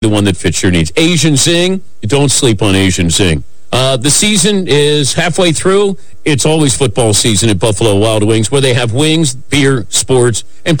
the one that fits your needs. Asian Zing, don't sleep on Asian Zing. Uh, the season is halfway through. It's always football season at Buffalo Wild Wings, where they have wings, beer, sports, and.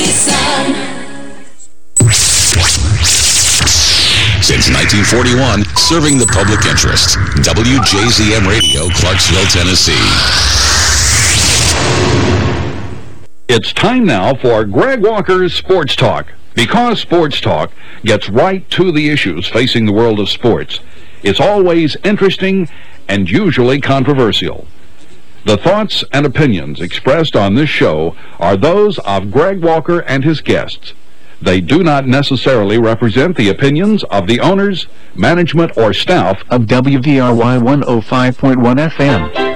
Since 1941, serving the public interest. WJZM Radio, Clarksville, Tennessee. It's time now for Greg Walker's Sports Talk. Because Sports Talk gets right to the issues facing the world of sports, it's always interesting and usually controversial. The thoughts and opinions expressed on this show are those of Greg Walker and his guests. They do not necessarily represent the opinions of the owners, management, or staff of WVRY 105.1 FM.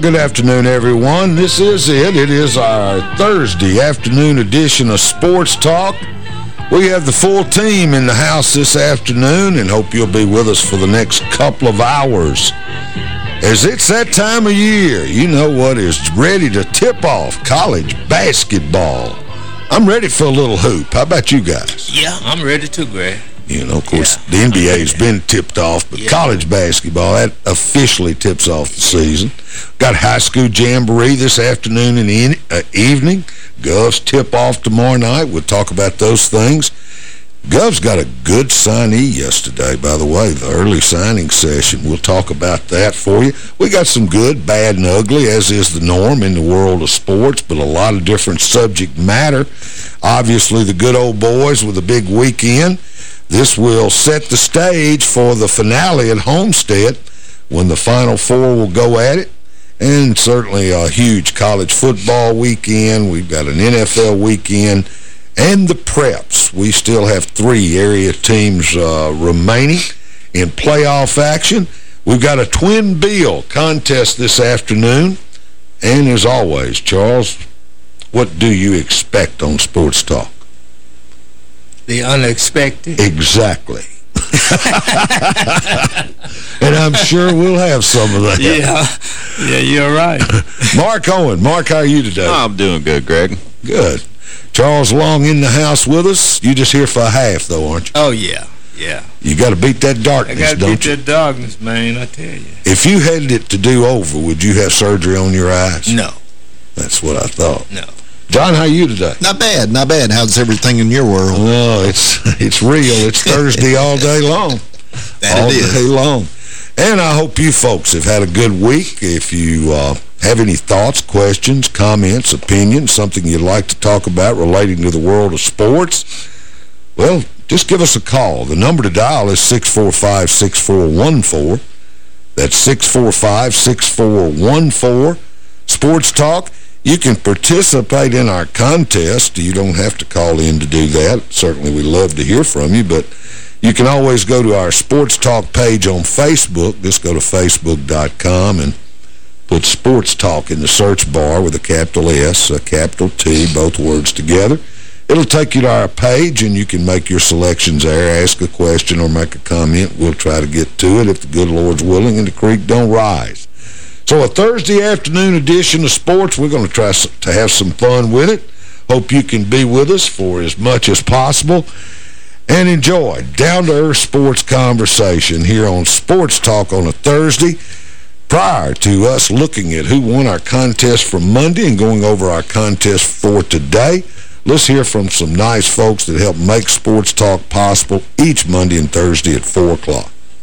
Good afternoon, everyone. This is it. It is our Thursday afternoon edition of Sports Talk. We have the full team in the house this afternoon and hope you'll be with us for the next couple of hours. As it's that time of year, you know what is ready to tip off college basketball. I'm ready for a little hoop. How about you guys? Yeah, I'm ready too, Greg. You know, of course, yeah. the NBA's been tipped off, but yeah. college basketball, that officially tips off the season. Got high school jamboree this afternoon and in, uh, evening. Gov's tip-off tomorrow night. We'll talk about those things. Gov's got a good signee yesterday, by the way, the early signing session. We'll talk about that for you. We got some good, bad, and ugly, as is the norm in the world of sports, but a lot of different subject matter. Obviously, the good old boys with a big weekend. This will set the stage for the finale at Homestead when the Final Four will go at it. And certainly a huge college football weekend. We've got an NFL weekend. And the preps. We still have three area teams uh, remaining in playoff action. We've got a twin bill contest this afternoon. And as always, Charles, what do you expect on Sports Talk? The unexpected. Exactly. and I'm sure we'll have some of that. Yeah, yeah, you're right. Mark Owen. Mark, how are you today? Oh, I'm doing good, Greg. Good. Charles Long in the house with us. You just here for a half, though, aren't you? Oh, yeah. Yeah. You got to beat that darkness, I got to beat that darkness, man, I tell you. If you had it to do over, would you have surgery on your eyes? No. That's what I thought. No. John, how are you today? Not bad, not bad. How's everything in your world? Oh, it's it's real. It's Thursday all day long. That all it is. day long. And I hope you folks have had a good week. If you uh, have any thoughts, questions, comments, opinions, something you'd like to talk about relating to the world of sports, well, just give us a call. The number to dial is 645-6414. That's 645-6414. Sports Talk. You can participate in our contest. You don't have to call in to do that. Certainly we love to hear from you, but you can always go to our Sports Talk page on Facebook. Just go to Facebook.com and put Sports Talk in the search bar with a capital S, a capital T, both words together. It'll take you to our page, and you can make your selections there, ask a question or make a comment. We'll try to get to it if the good Lord's willing and the creek don't rise. So a Thursday afternoon edition of sports, we're going to try to have some fun with it. Hope you can be with us for as much as possible. and enjoy down-to-earth sports conversation here on Sports Talk on a Thursday. Prior to us looking at who won our contest from Monday and going over our contest for today, let's hear from some nice folks that help make Sports Talk possible each Monday and Thursday at 4 o'clock.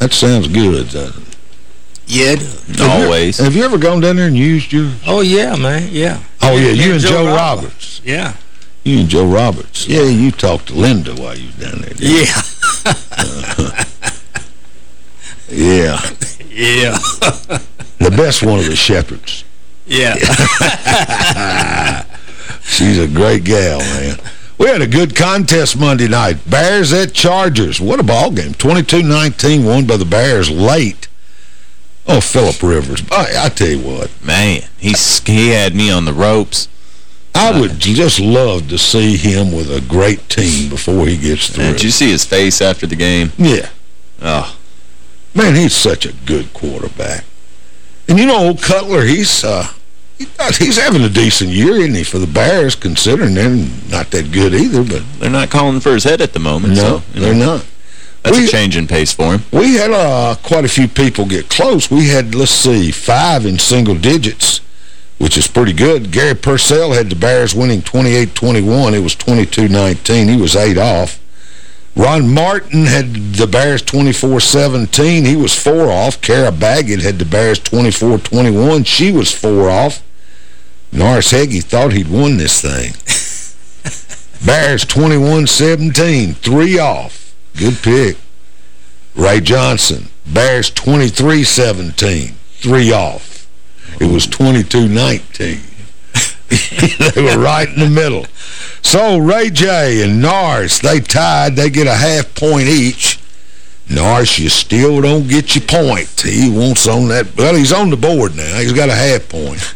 That sounds good, doesn't it? Yeah, Always. Have you ever gone down there and used your... Oh, yeah, man, yeah. Oh, yeah, you and Joe, Roberts. Yeah. You and Joe Roberts. Yeah, you talked to Linda while you was down there. Yeah. uh, yeah. Yeah. the best one of the Shepherds. Yeah. She's a great gal, man. We had a good contest Monday night. Bears at Chargers. What a ball game. 22-19 won by the Bears late. Oh, Philip Rivers. I, I, tell you what. Man, he's, he had me on the ropes. I would just love to see him with a great team before he gets through. Did you see his face after the game? Yeah. Oh. Man, he's such a good quarterback. And you know, old Cutler, he's... Uh, He's having a decent year, isn't he, for the Bears, considering they're not that good either. But They're not calling for his head at the moment. No, so, they're know. not. That's We- a change in pace for him. We had uh, quite a few people get close. We had, let's see, five in single digits, which is pretty good. Gary Purcell had the Bears winning 28-21. It was 22-19. He was eight off. Ron Martin had the Bears 24-17. He was four off. Kara Baggett had the Bears 24-21. She was four off. Norris Heggie thought he'd won this thing. Bears 21-17. Three off. Good pick. Ray Johnson, Bears 23-17, three off. It was 22-19. they were right in the middle. So Ray J and Norris, they tied. They get a half point each. Norris, you still don't get your point. He wants on that. Well, he's on the board now. He's got a half point.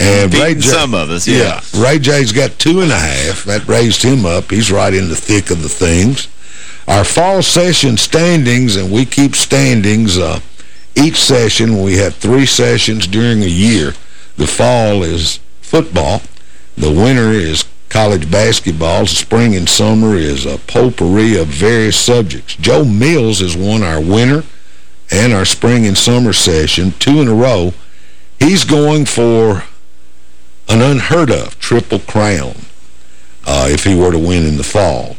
And Ray J, some of us, yeah. Ray J's got two and a half. That raised him up. He's right in the thick of the things. Our fall session standings, and we keep standings uh, each session. We have three sessions during a year. The fall is football. The winter is college basketball. The spring and summer is a potpourri of various subjects. Joe Mills has won our winter and our spring and summer session, two in a row. He's going for an unheard of triple crown uh, if he were to win in the fall.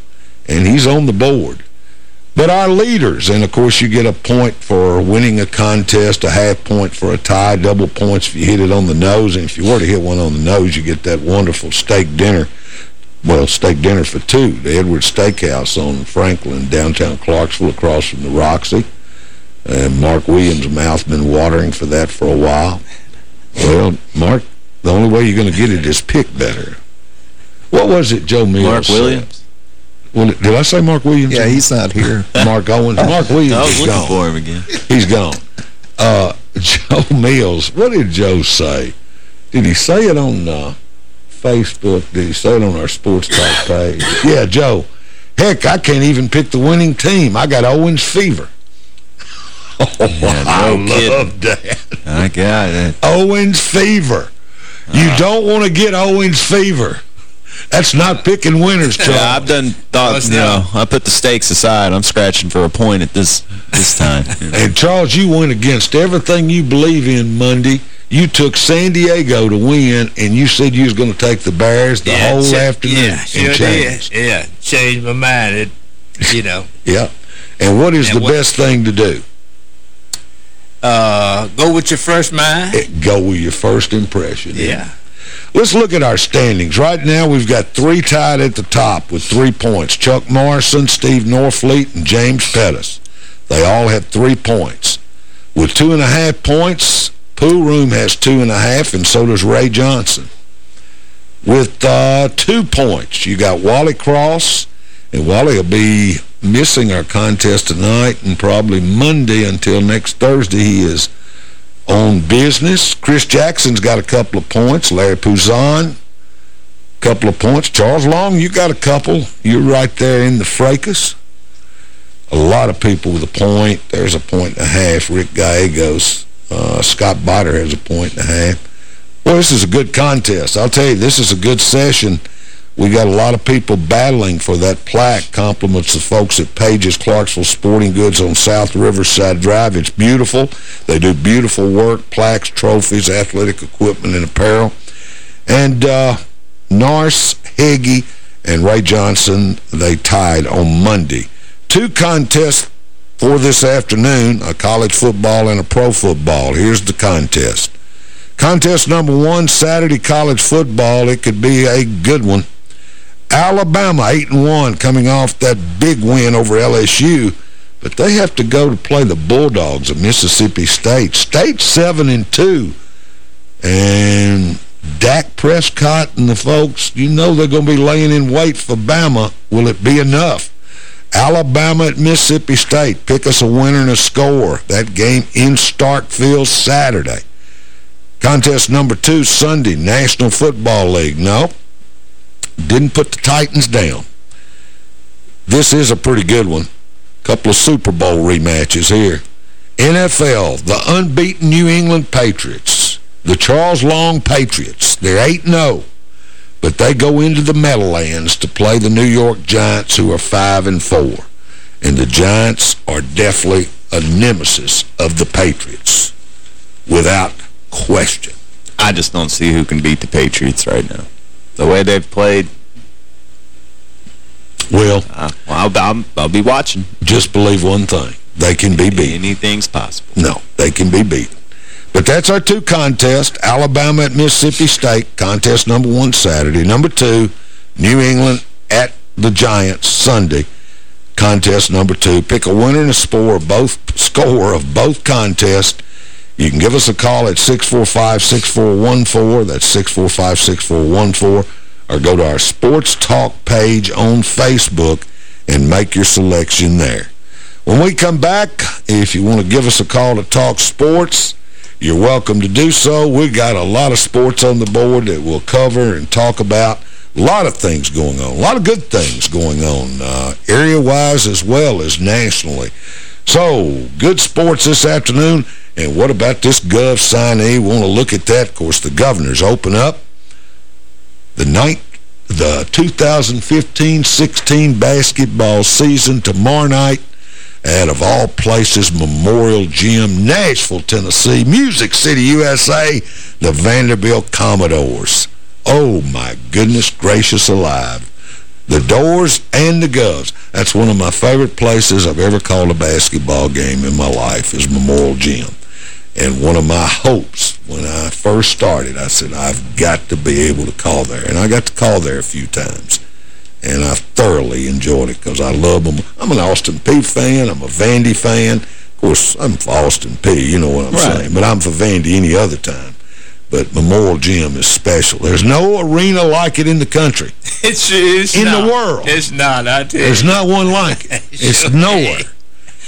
And he's on the board. But our leaders, and of course you get a point for winning a contest, a half point for a tie, double points if you hit it on the nose, and if you were to hit one on the nose, you get that wonderful steak dinner. Well, steak dinner for two, the Edward Steakhouse on Franklin, downtown Clarksville, across from the Roxy. And Mark Williams' mouth been watering for that for a while. Well, Mark, the only way you're going to get it is pick better. What was it Joe Mills Mark? Williams? Well, did I say Mark Williams? Yeah, he's not here. Mark Owens. Mark Williams I was is looking gone. for him again. He's gone. Uh, Joe Mills, what did Joe say? Did he say it on uh, Facebook? Did he say it on our Sports Talk page? Yeah, Joe. Heck, I can't even pick the winning team. I got Owens fever. Oh, Yeah, no I kidding. love that. I got it. Owens fever. You don't want to get Owens fever. That's not picking winners, Charles. Yeah, I've done thought, you know, I put the stakes aside. I'm scratching for a point at this this time. you know. And Charles, you went against everything you believe in Monday. You took San Diego to win, and you said you was going to take the Bears the Yeah, whole afternoon. Yeah, and sure changed. did. Yeah, changed my mind. It, you know, Yeah. And what is And the what- best thing to do? Uh, go with your first mind. Eh, Go with your first impression. Yeah. Let's look at our standings. Right now, we've got three tied at the top with three points. Chuck Morrison, Steve Norfleet, and James Pettis. They all have three points. With two and a half points, Pool Room has two and a half, and so does Ray Johnson. With uh, two points, you got Wally Cross, and Wally will be missing our contest tonight and probably Monday until next Thursday. He is on business. Chris Jackson's got a couple of points. Larry Pouzon, a couple of points. Charles Long, you got a couple. You're right there in the fracas. A lot of people with a point. There's a point and a half. Rick Gallegos. Uh, Scott Botter has a point and a half. Well, this is a good contest. I'll tell you, this is a good session. We got a lot of people battling for that plaque. Compliments the folks at Page's Clarksville Sporting Goods on South Riverside Drive. It's beautiful. They do beautiful work, plaques, trophies, athletic equipment, and apparel. And uh, Norris, Heggie, and Ray Johnson, they tied on Monday. Two contests for this afternoon, a college football and a pro football. Here's the contest. Contest number one, Saturday college football. It could be a good one. Alabama, 8 and one, coming off that big win over LSU. But they have to go to play the Bulldogs of Mississippi State. State 7 and two, And Dak Prescott and the folks, you know they're going to be laying in wait for Bama. Will it be enough? Alabama at Mississippi State. Pick us a winner and a score. That game in Starkville Saturday. Contest number two, Sunday, National Football League. No, didn't put the Titans down. This is a pretty good one. Couple of Super Bowl rematches here. NFL, the unbeaten New England Patriots, the Charles Long Patriots. They're 8-0, but they go into the Meadowlands to play the New York Giants, who are 5 and four. And the Giants are definitely a nemesis of the Patriots, without question. I just don't see who can beat the Patriots right now. The way they've played. Well, uh, well I'll, I'll, I'll be watching. Just believe one thing. They can be beat. Anything's possible. No, they can be beat. But that's our two contests. Alabama at Mississippi State, contest number one Saturday. Number two, New England at the Giants Sunday, contest number two. Pick a winner and a score of both, score of both contests. You can give us a call at 645-6414. That's 645-6414. Or go to our Sports Talk page on Facebook and make your selection there. When we come back, if you want to give us a call to talk sports, you're welcome to do so. We've got a lot of sports on the board that we'll cover and talk about. A lot of things going on. A lot of good things going on, uh, area-wise as well as nationally. So, good sports this afternoon. And what about this Gov signee? We want to look at that. Of course, the governors open up the night, the 2015-16 basketball season tomorrow night at, of all places, Memorial Gym, Nashville, Tennessee, Music City, USA, the Vanderbilt Commodores. Oh, my goodness gracious alive. The Dores and the Govs. That's one of my favorite places I've ever called a basketball game in my life is Memorial Gym. And one of my hopes when I first started, I said, I've got to be able to call there. And I got to call there a few times. And I thoroughly enjoyed it because I love them. I'm an Austin Peay fan. I'm a Vandy fan. Of course, I'm for Austin Peay, you know what I'm right. saying. But I'm for Vandy any other time but Memorial Gym is special. There's no arena like it in the country. It's, it's In not. the world. It's not, I tell you. There's not one like it. It's nowhere.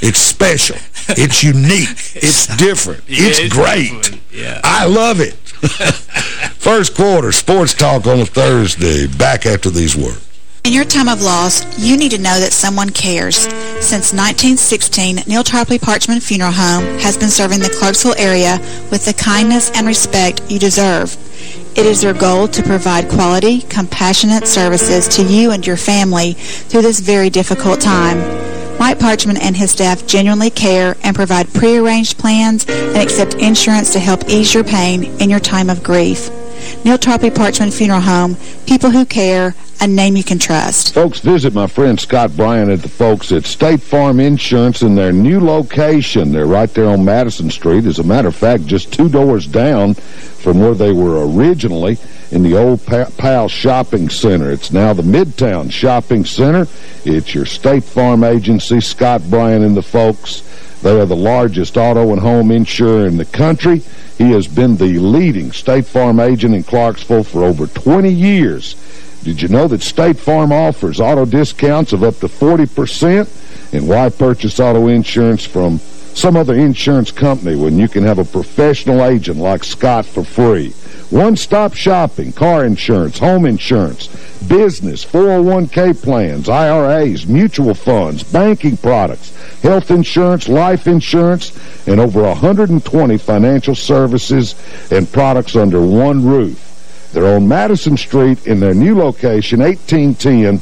It's special. It's unique. It's different. Yeah, it's, it's great. different. Yeah. I love it. First quarter, Sports Talk on a Thursday. Back after these words. In your time of loss, you need to know that someone cares. Since 1916, Neal Tarpley Parchman Funeral Home has been serving the Clarksville area with the kindness and respect you deserve. It is their goal to provide quality, compassionate services to you and your family through this very difficult time. Mike Parchman and his staff genuinely care and provide prearranged plans and accept insurance to help ease your pain in your time of grief. Neal Tarpley Parchman Funeral Home, people who care, a name you can trust. Folks, visit my friend Scott Bryan at the folks at State Farm Insurance in their new location. They're right there on Madison Street. As a matter of fact, just two doors down from where they were originally in the old Pal Shopping Center. It's now the Midtown Shopping Center. It's your State Farm agency, Scott Bryan and the folks. They are the largest auto and home insurer in the country. He has been the leading State Farm agent in Clarksville for over 20 years. Did you know that State Farm offers auto discounts of up to 40%? And why purchase auto insurance from some other insurance company when you can have a professional agent like Scott for free? One-stop shopping, car insurance, home insurance, business, 401k plans, IRAs, mutual funds, banking products, health insurance, life insurance, and over 120 financial services and products under one roof. They're on Madison Street in their new location, 1810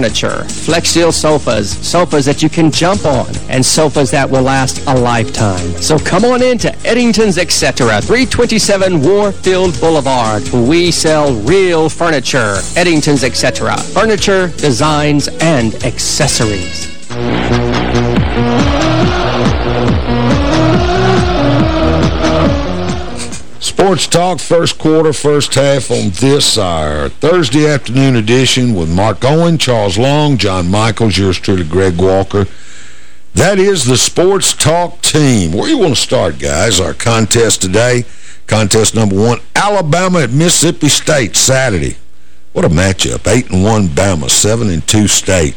Flexsteel sofas, sofas that you can jump on, and sofas that will last a lifetime. So come on in to Eddington's Etc. 327 Warfield Boulevard. We sell real furniture. Eddington's Etc. Furniture, designs, and accessories. Sports Talk, first quarter, first half on this, our Thursday afternoon edition with Mark Owen, Charles Long, John Michaels, yours truly, Greg Walker. That is the Sports Talk team. Where you want to start, guys? Our contest today, contest number one, Alabama at Mississippi State, Saturday. What a matchup. 8 and one Bama, 7 and 2 State.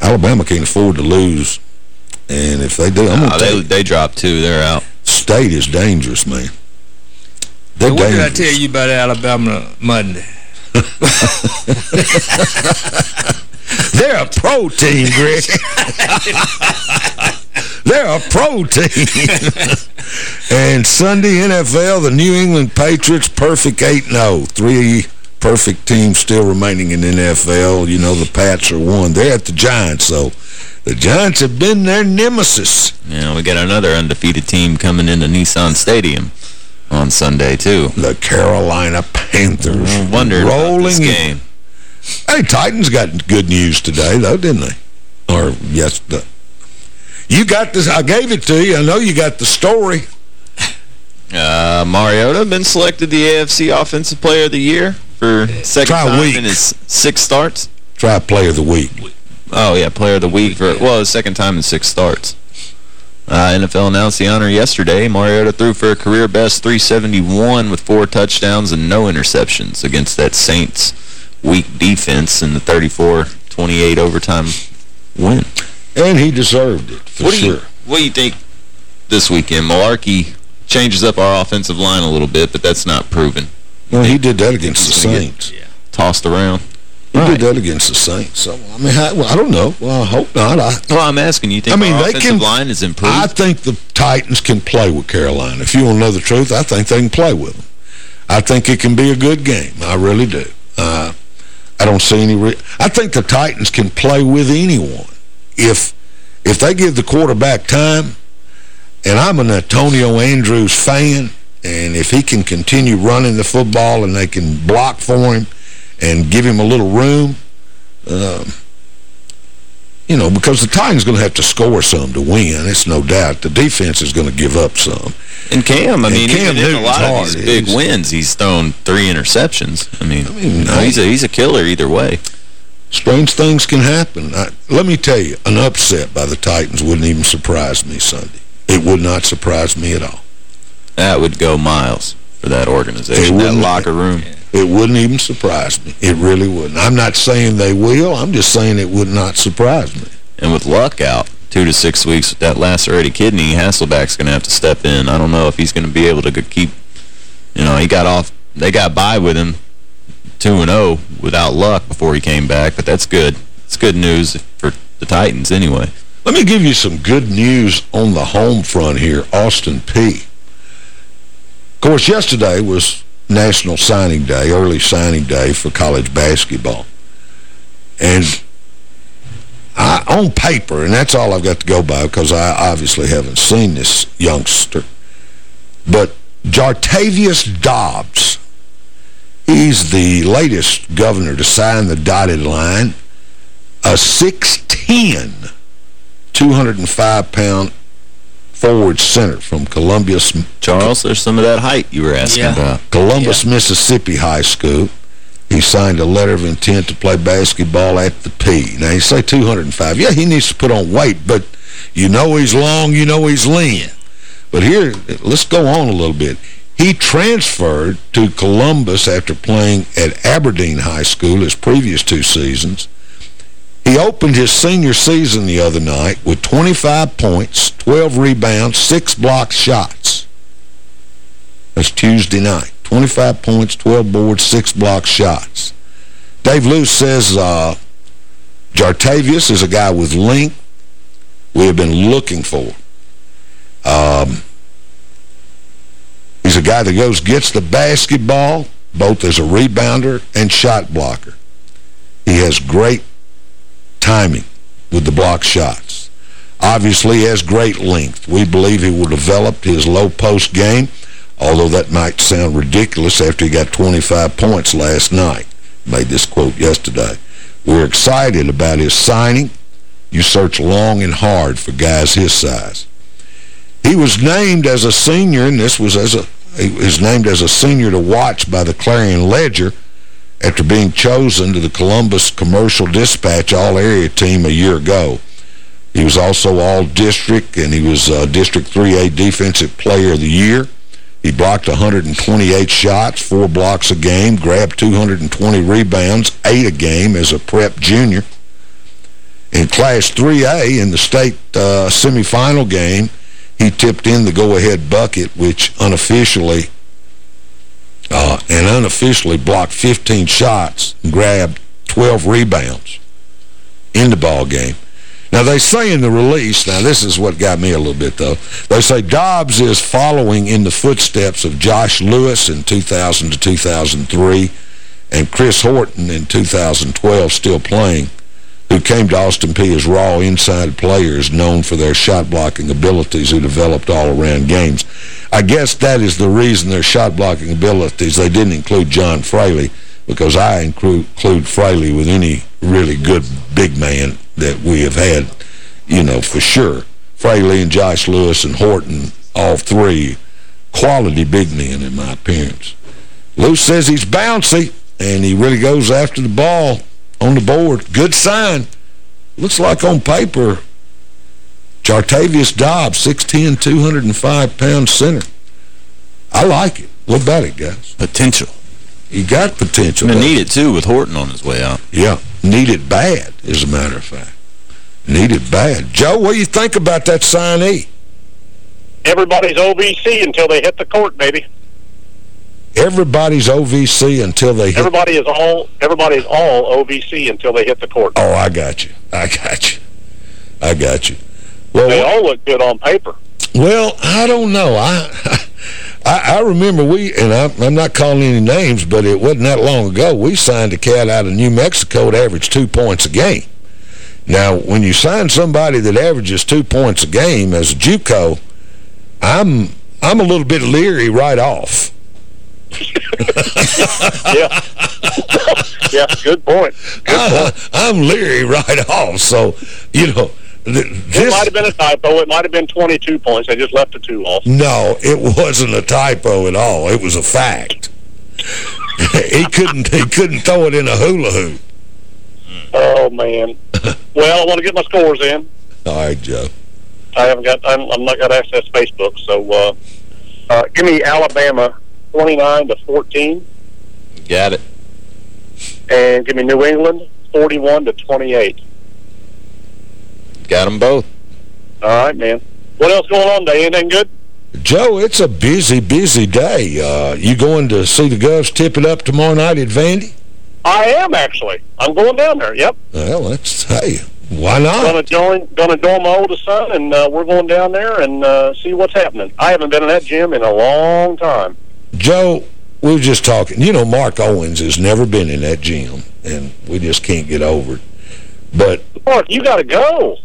Alabama can't afford to lose. And if they do, I'm going to they, they dropped two. They're out. State is dangerous, man. They're Hey, what did I tell you about Alabama Monday? They're a pro team, Greg. They're a pro team. and Sunday, NFL, the New England Patriots, perfect 8-0. Three perfect teams still remaining in NFL. You know, the Pats are one. They're at the Giants, so the Giants have been their nemesis. Yeah, we got another undefeated team coming into Nissan Stadium on Sunday, too. The Carolina Panthers. I wondered rolling this in. game. Hey, Titans got good news today, though, didn't they? Or, yes, the, you got this. I gave it to you. I know you got the story. Uh, Mariota been selected the AFC Offensive Player of the Year for second Try time week. in his six starts. Try Player of the Week. Oh, yeah, Player of the Week for, well, his second time in six starts. Uh, NFL announced the honor yesterday. Mariota threw for a career-best 371 with four touchdowns and no interceptions against that Saints weak defense in the 34-28 overtime win. And he deserved it, for what do sure. You, what do you think this weekend? Mularkey changes up our offensive line a little bit, but that's not proven. Well, he did that against the gonna get Saints. Tossed around. He did that against the Saints. So, I mean, I, well, I don't know. Well, I hope not. I, Well, I'm asking, you think I mean, they can- line is improved? I think the Titans can play with Carolina. If you want to know the truth, I think they can play with them. I think it can be a good game. I really do. Uh, I don't see any... Re I think the Titans can play with anyone. If if they give the quarterback time, and I'm an Antonio Andrews fan, and if he can continue running the football and they can block for him and give him a little room, um, you know, because the Titans going to have to score some to win. It's no doubt. The defense is going to give up some. And Cam, I mean, Cam even in a lot of these big He's- wins, he's thrown three interceptions. I mean, mean, no, he's, a, he's a killer either way. Strange things can happen. I, let me tell you, an upset by the Titans wouldn't even surprise me Sunday. It would not surprise me at all. That would go miles for that organization, that locker room. It wouldn't even surprise me. It really wouldn't. I'm not saying they will. I'm just saying it would not surprise me. And with Luck out two to six weeks with that lacerated kidney, Hasselbeck's going to have to step in. I don't know if he's going to be able to keep, you know, he got off, they got by with him 2-0 without Luck before he came back, but that's good. It's good news for the Titans anyway. Let me give you some good news on the home front here, Austin Peay. Of course, yesterday was National Signing Day, early signing day for college basketball. And I, on paper, and that's all I've got to go by because I obviously haven't seen this youngster, but Jartavius Dobbs, he's the latest governor to sign the dotted line, a 6'10", 205-pound forward center from Columbia, Charles, there's some of that height you were asking Yeah. about. Columbus, Mississippi High School. He signed a letter of intent to play basketball at the Peay. Now, you say 205. Yeah, he needs to put on weight, but you know he's long, you know he's lean. But here, let's go on a little bit. He transferred to Columbus after playing at Aberdeen High School his previous two seasons. He opened his senior season the other night with 25 points, 12 rebounds, six block shots. That's Tuesday night. 25 points, 12 boards, six block shots. Dave Loos says uh, Jartavius is a guy with length we have been looking for. Um, he's a guy that goes, gets the basketball, both as a rebounder and shot blocker. He has great timing with the block shots. Obviously, he has great length. We believe he will develop his low-post game, although that might sound ridiculous after he got 25 points last night. Made this quote yesterday. We're excited about his signing. You search long and hard for guys his size. He was named as a senior, and this was as a he was named as a senior to watch by the Clarion Ledger after being chosen to the Columbus Commercial Dispatch All-Area team a year ago. He was also All-District, and he was uh, District 3A Defensive Player of the Year. He blocked 128 shots, four blocks a game, grabbed 220 rebounds, eight a game as a prep junior. In Class 3A, in the state uh, semifinal game, he tipped in the go-ahead bucket, which unofficially uh, and unofficially blocked 15 shots and grabbed 12 rebounds in the ball game. Now, they say in the release, now this is what got me a little bit, though. They say Dobbs is following in the footsteps of Josh Lewis in 2000 to 2003 and Chris Horton in 2012 still playing, who came to Austin Peay as raw inside players known for their shot-blocking abilities who developed all-around games. I guess that is the reason their shot-blocking abilities. They didn't include John Fraley because I include, include Fraley with any really good big man that we have had, you know, for sure. Fraley and Josh Lewis and Horton, all three, quality big men in my appearance. Loos says he's bouncy, and he really goes after the ball on the board. Good sign. Looks like on paper, Jartavius Dobbs, 6'10", 205-pound center. I like it. What about it, guys? Potential. He got potential. I need it, too, with Horton on his way out. Yeah, need it bad, as a matter of fact. Need it bad. Joe, what do you think about that signee? Everybody's OVC until they hit the court, baby. Everybody's OVC until they hit... Everybody is all everybody is all OVC until they hit the court. Oh, I got you. I got you. I got you. Well, they all look good on paper. Well, I don't know. I I, I remember we, and I, I'm not calling any names, but it wasn't that long ago, we signed a cat out of New Mexico that averaged two points a game. Now, when you sign somebody that averages two points a game as a JUCO, I'm I'm a little bit leery right off. yeah. yeah, good point. Good I, point. I'm leery right off. So, you know, th It this... might have been a typo. It might have been 22 points. They just left the two off. No, it wasn't a typo at all. It was a fact. he couldn't he couldn't throw it in a hula hoop. Oh, man. well, I want to get my scores in. All right, Joe. I haven't got, I'm, I'm not got access to Facebook, so uh, uh, give me Alabama 29 to 14, Got it. and give me New England 41 to 28. Got them both. All right, man. What else going on today? Anything good? Joe, it's a busy, busy day. Uh, you going to see the Govs tip it up tomorrow night at Vandy? I am actually. I'm going down there. Yep. Well, that's hey, why not? Going to join. Going to join my oldest son, and uh, we're going down there and uh, see what's happening. I haven't been in that gym in a long time. Joe, we were just talking. You know, Mark Owens has never been in that gym, and we just can't get over it. But Mark, you got to go.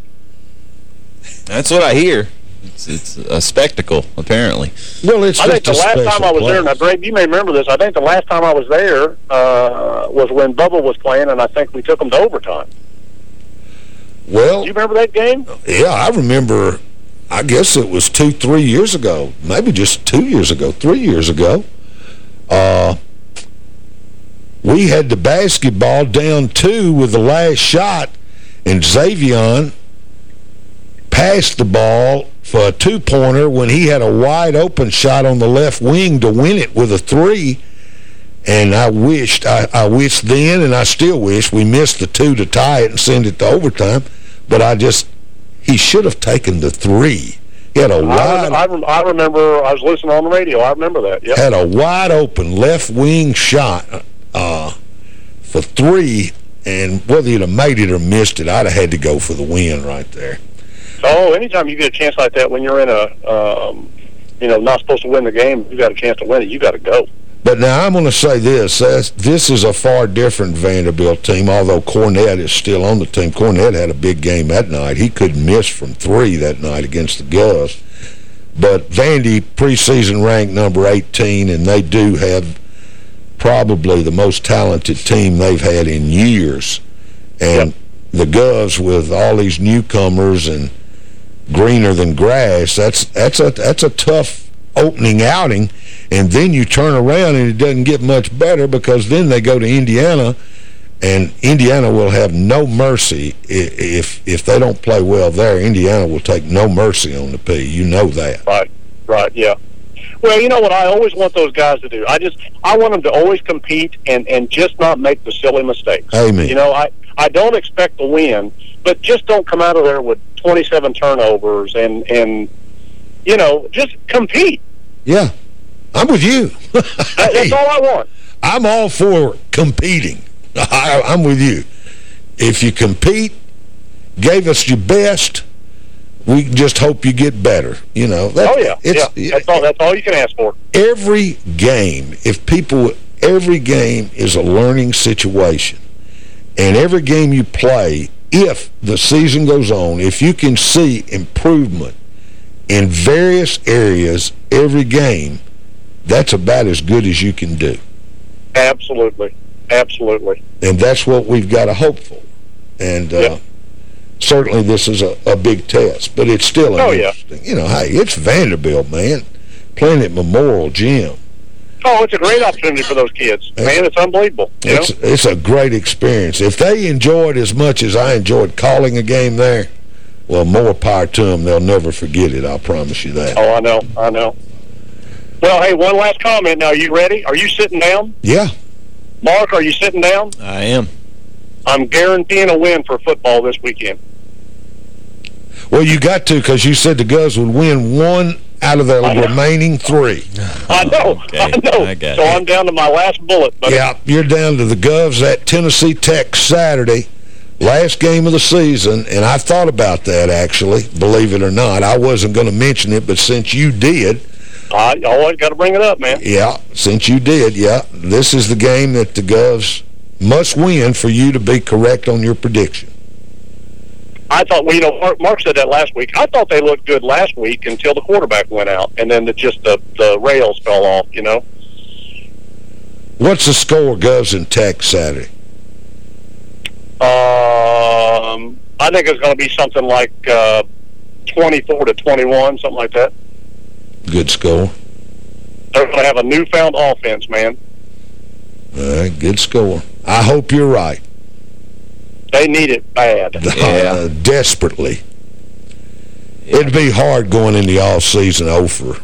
That's what I hear. It's, it's a spectacle, apparently. Well, it's I think the last time I was there, now, Greg, you may remember this. I think the last time I was there uh, was when Bubba was playing, and I think we took them to overtime. Well, Do you remember that game? yeah, I remember, I guess it was two, three years ago, maybe just two years ago, three years ago. Uh, we had the basketball down two with the last shot, and Xavier passed the ball for a two-pointer when he had a wide-open shot on the left wing to win it with a three. And I wished, I, I wished then, and I still wish, we missed the two to tie it and send it to overtime. But I just, he should have taken the three. He had a wide, rem I, I remember I was listening on the radio. I remember that. Yep. had a wide open left wing shot uh, for three, and whether he'd have made it or missed it, I'd have had to go for the win right there. Oh, anytime you get a chance like that when you're in a, um, you know, not supposed to win the game, you got a chance to win it, you got to go. But now I'm going to say this. This is a far different Vanderbilt team, although Kornet is still on the team. Kornet had a big game that night. He couldn't miss from three that night against the Govs. But Vandy, preseason ranked number 18, and they do have probably the most talented team they've had in years. And the Govs, with all these newcomers and greener than grass, that's that's a that's a tough opening outing. And then you turn around and it doesn't get much better because then they go to Indiana and Indiana will have no mercy if if they don't play well there. Indiana will take no mercy on the Peay. You know that. Right, right, yeah. Well, you know what I always want those guys to do? I just, I want them to always compete and, and just not make the silly mistakes. Amen. You know, I, I don't expect to win, but just don't come out of there with 27 turnovers and and you know just compete. Yeah, I'm with you. That, that's all I want. I'm all for competing. I, I'm with you. If you compete, gave us your best, we just hope you get better. You know. That, oh yeah, it's, yeah. That's all. That's all you can ask for. Every game, if people, every game is a learning situation. And every game you play, if the season goes on, if you can see improvement in various areas every game, that's about as good as you can do. Absolutely, absolutely. And that's what we've got to hope for. And uh, certainly this is a, a big test, but it's still Oh, yeah. interesting. You know, hey, it's Vanderbilt, man, playing at Memorial Gym. Oh, it's a great opportunity for those kids. Man, it's unbelievable. Know? It's, it's a great experience. If they enjoy it as much as I enjoyed calling a game there, well, more power to them. They'll never forget it, I'll promise you that. Oh, I know, I know. Well, hey, one last comment. Now, are you ready? Are you sitting down? Yeah. Mark, are you sitting down? I am. I'm guaranteeing a win for football this weekend. Well, you got to because you said the Govs would win one out of the remaining three. I know, I know. I so it. I'm down to my last bullet. But Yeah, you're down to the Govs at Tennessee Tech Saturday, last game of the season, and I thought about that, actually, believe it or not. I wasn't going to mention it, but since you did, I always got to bring it up, man. yeah, since you did, yeah, this is the game that the Govs must win for you to be correct on your prediction. I thought, well, you know, Mark, Mark said that last week. I thought they looked good last week until the quarterback went out, and then the, just the, the rails fell off, you know. What's the score, Govs and Tech Saturday? Um, I think it's going to be something like uh, 24 to 21, something like that. Good score. They're going to have a newfound offense, man. All right, good score. I hope you're right. They need it bad. Uh, desperately. It'd be hard going in the off season over.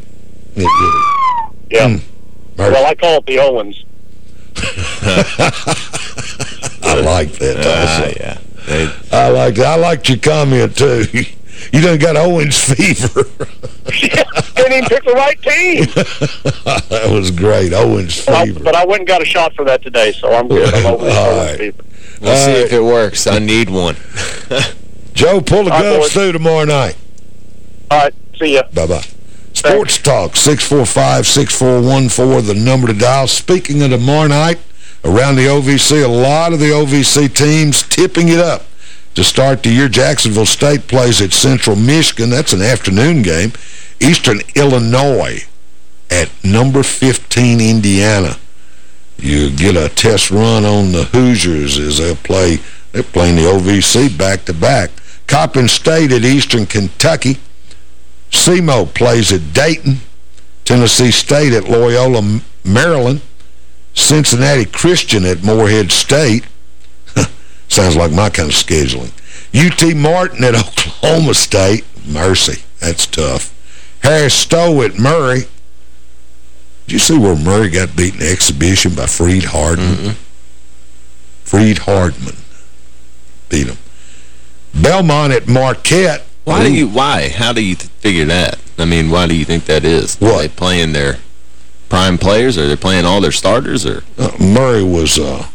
It, it, Yeah. Hmm. Well, I call it the Owens. I like that. Ah, also. yeah. They, I like I liked your comment too. You done got Owens fever. Didn't even pick the right team. that was great. Owens I, fever. but I went and got a shot for that today, so I'm good. I'm over Owens right. fever. We'll see if it works. I need one. Joe, pull the All right, guns boys. through tomorrow night. All right. See ya. Bye-bye. Sports Talk, 645-6414, the number to dial. Speaking of tomorrow night, around the OVC, a lot of the OVC teams tipping it up to start the year. Jacksonville State plays at Central Michigan. That's an afternoon game. Eastern Illinois at number 15, Indiana. You get a test run on the Hoosiers as they'll play, they're playing the OVC back-to-back. Coppin State at Eastern Kentucky. SEMO plays at Dayton. Tennessee State at Loyola, Maryland. Cincinnati Christian at Morehead State. Sounds like my kind of scheduling. UT Martin at Oklahoma State. Mercy, that's tough. Harris Stowe at Murray. Did you see where Murray got beaten in exhibition by Freed Hardeman? Mm-hmm. Freed Hardeman beat him. Belmont at Marquette. Why do you, why? How do you figure that? I mean, why do you think that is? What? Are they playing their prime players, or they're playing all their starters, or? Uh, Murray was uh,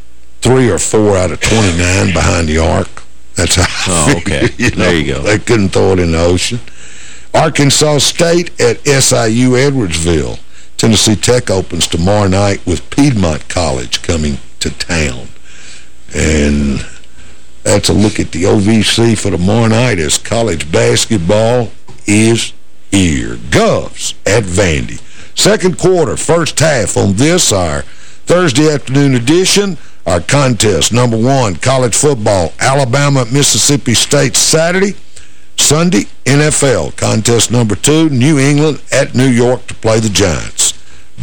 three or four out of 29 behind the arc. That's how Oh, okay. figure, There you go. They couldn't throw it in the ocean. Arkansas State at SIU Edwardsville. Tennessee Tech opens tomorrow night with Piedmont College coming to town. And that's a look at the OVC for tomorrow night as college basketball is here. Govs at Vandy. Second quarter, first half on this, our Thursday afternoon edition. Our contest, number one, college football, Alabama Mississippi State Saturday. Sunday, NFL. Contest number two, New England at New York to play the Giants.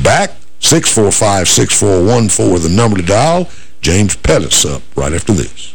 Back, 645-6414, the number to dial. James Pettis up right after this.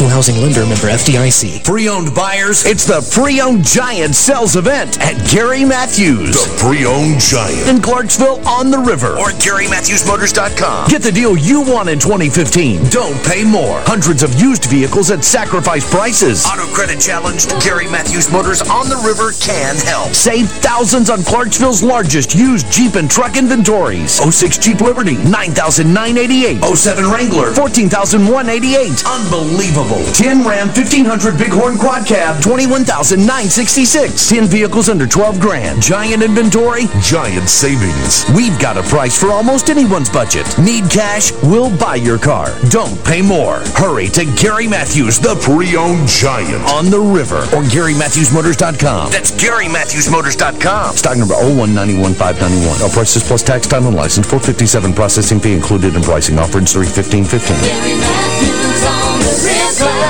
Equal housing lender member FDIC. Pre-owned buyers, it's the Pre-Owned Giant Sales Event at Gary Matthews. The Pre-Owned Giant. In Clarksville on the river. Or GaryMatthewsMotors.com. Get the deal you want in 2015. Don't pay more. Hundreds of used vehicles at sacrifice prices. Auto credit challenged. Gary Matthews Motors on the river can help. Save thousands on Clarksville's largest used Jeep and truck inventories. 06 Jeep Liberty, 9988 07 Wrangler, 14188 Unbelievable. 10 Ram 1500 Bighorn Quad Cab, 21966 10 vehicles under 12 grand. Giant inventory, giant savings. We've got a price for almost anyone's budget. Need cash? We'll buy your car. Don't pay more. Hurry to Gary Matthews, the pre-owned giant. On the river or GaryMatthewsMotors.com. That's GaryMatthewsMotors.com. Stock number 0191591. All prices plus tax, time, and license. 457 processing fee included in pricing. Offer Offered 31515. fly.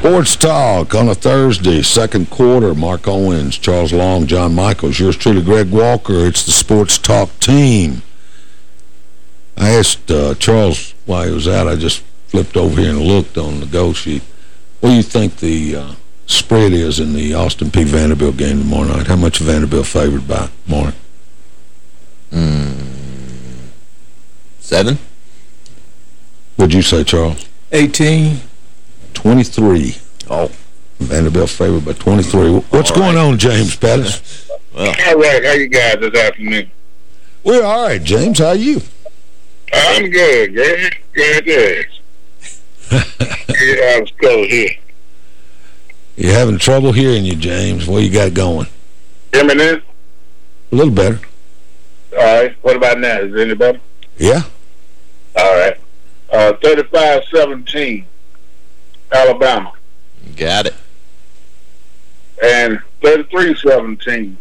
Sports Talk on a Thursday, second quarter. Mark Owens, Charles Long, John Michaels. Yours truly, Greg Walker. It's the Sports Talk team. I asked uh, Charles while he was out, I just flipped over here and looked on the goal sheet. What do you think the uh, spread is in the Austin Peay. Vanderbilt game tomorrow night? How much Vanderbilt favored by, Mark? Mm, seven? What'd you say, Charles? 18. 23. Oh. Vanderbilt favored by 23. What's going on, James Pettis? well. All right. How you guys this afternoon? We're all right, James. How are you? I'm good, good. Good, good. yeah, I was close here. You're having trouble hearing you, James. What you got going? Hear me now? A little better. All right. What about now? Is it any better? Yeah. All right. Uh, 35-17. Alabama. Got it. And 33-17,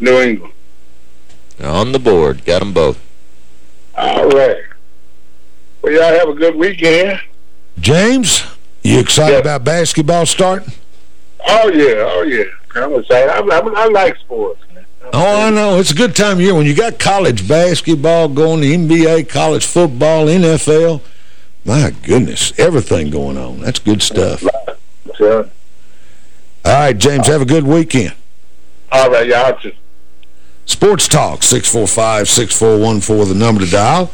New England. On the board. Got them both. All right. Well, y'all have a good weekend. James, you excited yeah. about basketball starting? Oh, yeah. Oh, yeah. I'm excited. I, I, I like sports. Oh, I know. It's a good time of year. When you got college basketball going, the NBA, college football, NFL, my goodness, everything going on. That's good stuff. Sure. All right, James, have a good weekend. All right, y'all too. Sports Talk, 645-6414, the number to dial.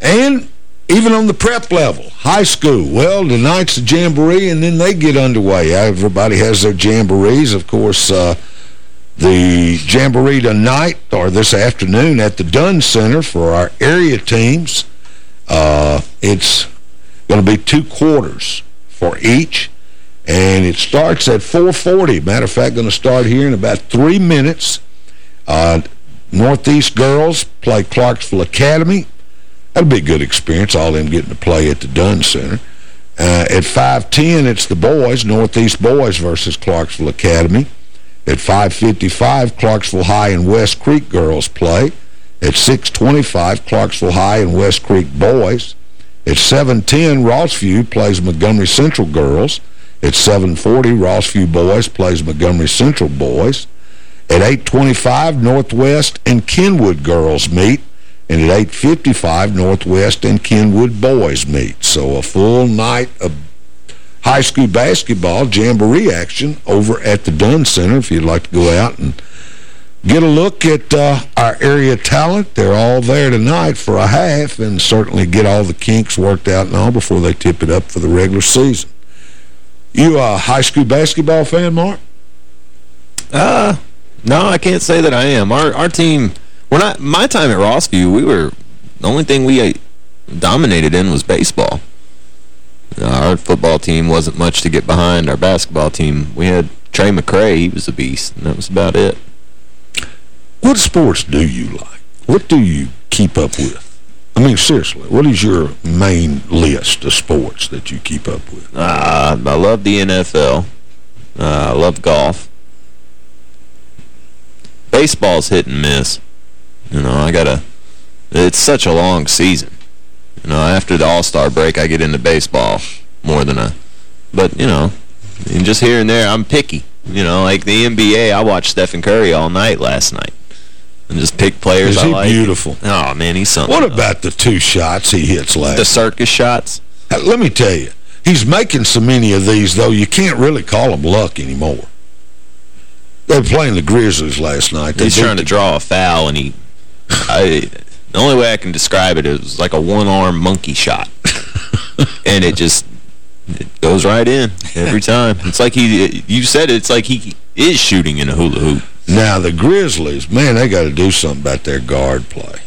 And even on the prep level, high school, well, tonight's the Jamboree, and then they get underway. Everybody has their Jamborees. Of course, uh, the Jamboree tonight, or this afternoon, at the Dunn Center for our area teams. Uh, it's going to be two quarters for each, and it starts at 4.40. Matter of fact, going to start here in about three minutes. Uh, Northeast girls play Clarksville Academy. That'll be a good experience, all them getting to play at the Dunn Center. Uh, at 5.10, it's the boys, Northeast boys versus Clarksville Academy. At 5.55, Clarksville High and West Creek girls play. At 6.25, Clarksville High and West Creek boys. At 7.10, Rossview plays Montgomery Central girls. At At 7.40, Rossview Boys plays Montgomery Central Boys. At 8.25, Northwest and Kenwood girls meet. And at 8.55, Northwest and Kenwood boys meet. So a full night of high school basketball jamboree action over at the Dunn Center if you'd like to go out and get a look at uh, our area talent. They're all there tonight for a half and certainly get all the kinks worked out and all before they tip it up for the regular season. You a high school basketball fan, Mark? Uh, no, I can't say that I am. Our our team, we're not, my time at Rossview, we were, the only thing we uh, dominated in was baseball. Our football team wasn't much to get behind. Our basketball team, we had Trey McCray, he was a beast, and that was about it. What sports do you like? What do you keep up with? I mean, seriously, what is your main list of sports that you keep up with? Uh, I love the NFL. Uh, I love golf. Baseball's hit and miss. You know, I gotta... It's such a long season. You know, after the All-Star break, I get into baseball more than a... But, you know, and just here and there, I'm picky. You know, like the NBA, I watched Stephen Curry all night last night. And just pick players Is I he like. beautiful? Oh, man, he's something. What about the two shots he hits last The circus shots? Let me tell you, he's making so many of these, though, you can't really call them luck anymore. They were playing the Grizzlies last night. They He's trying to draw a foul, and he... I, the only way I can describe it is like a one-arm monkey shot. and it just it goes right in every time. It's like he... You said it, it's like he is shooting in a hula hoop. Now, the Grizzlies, man, they got to do something about their guard play.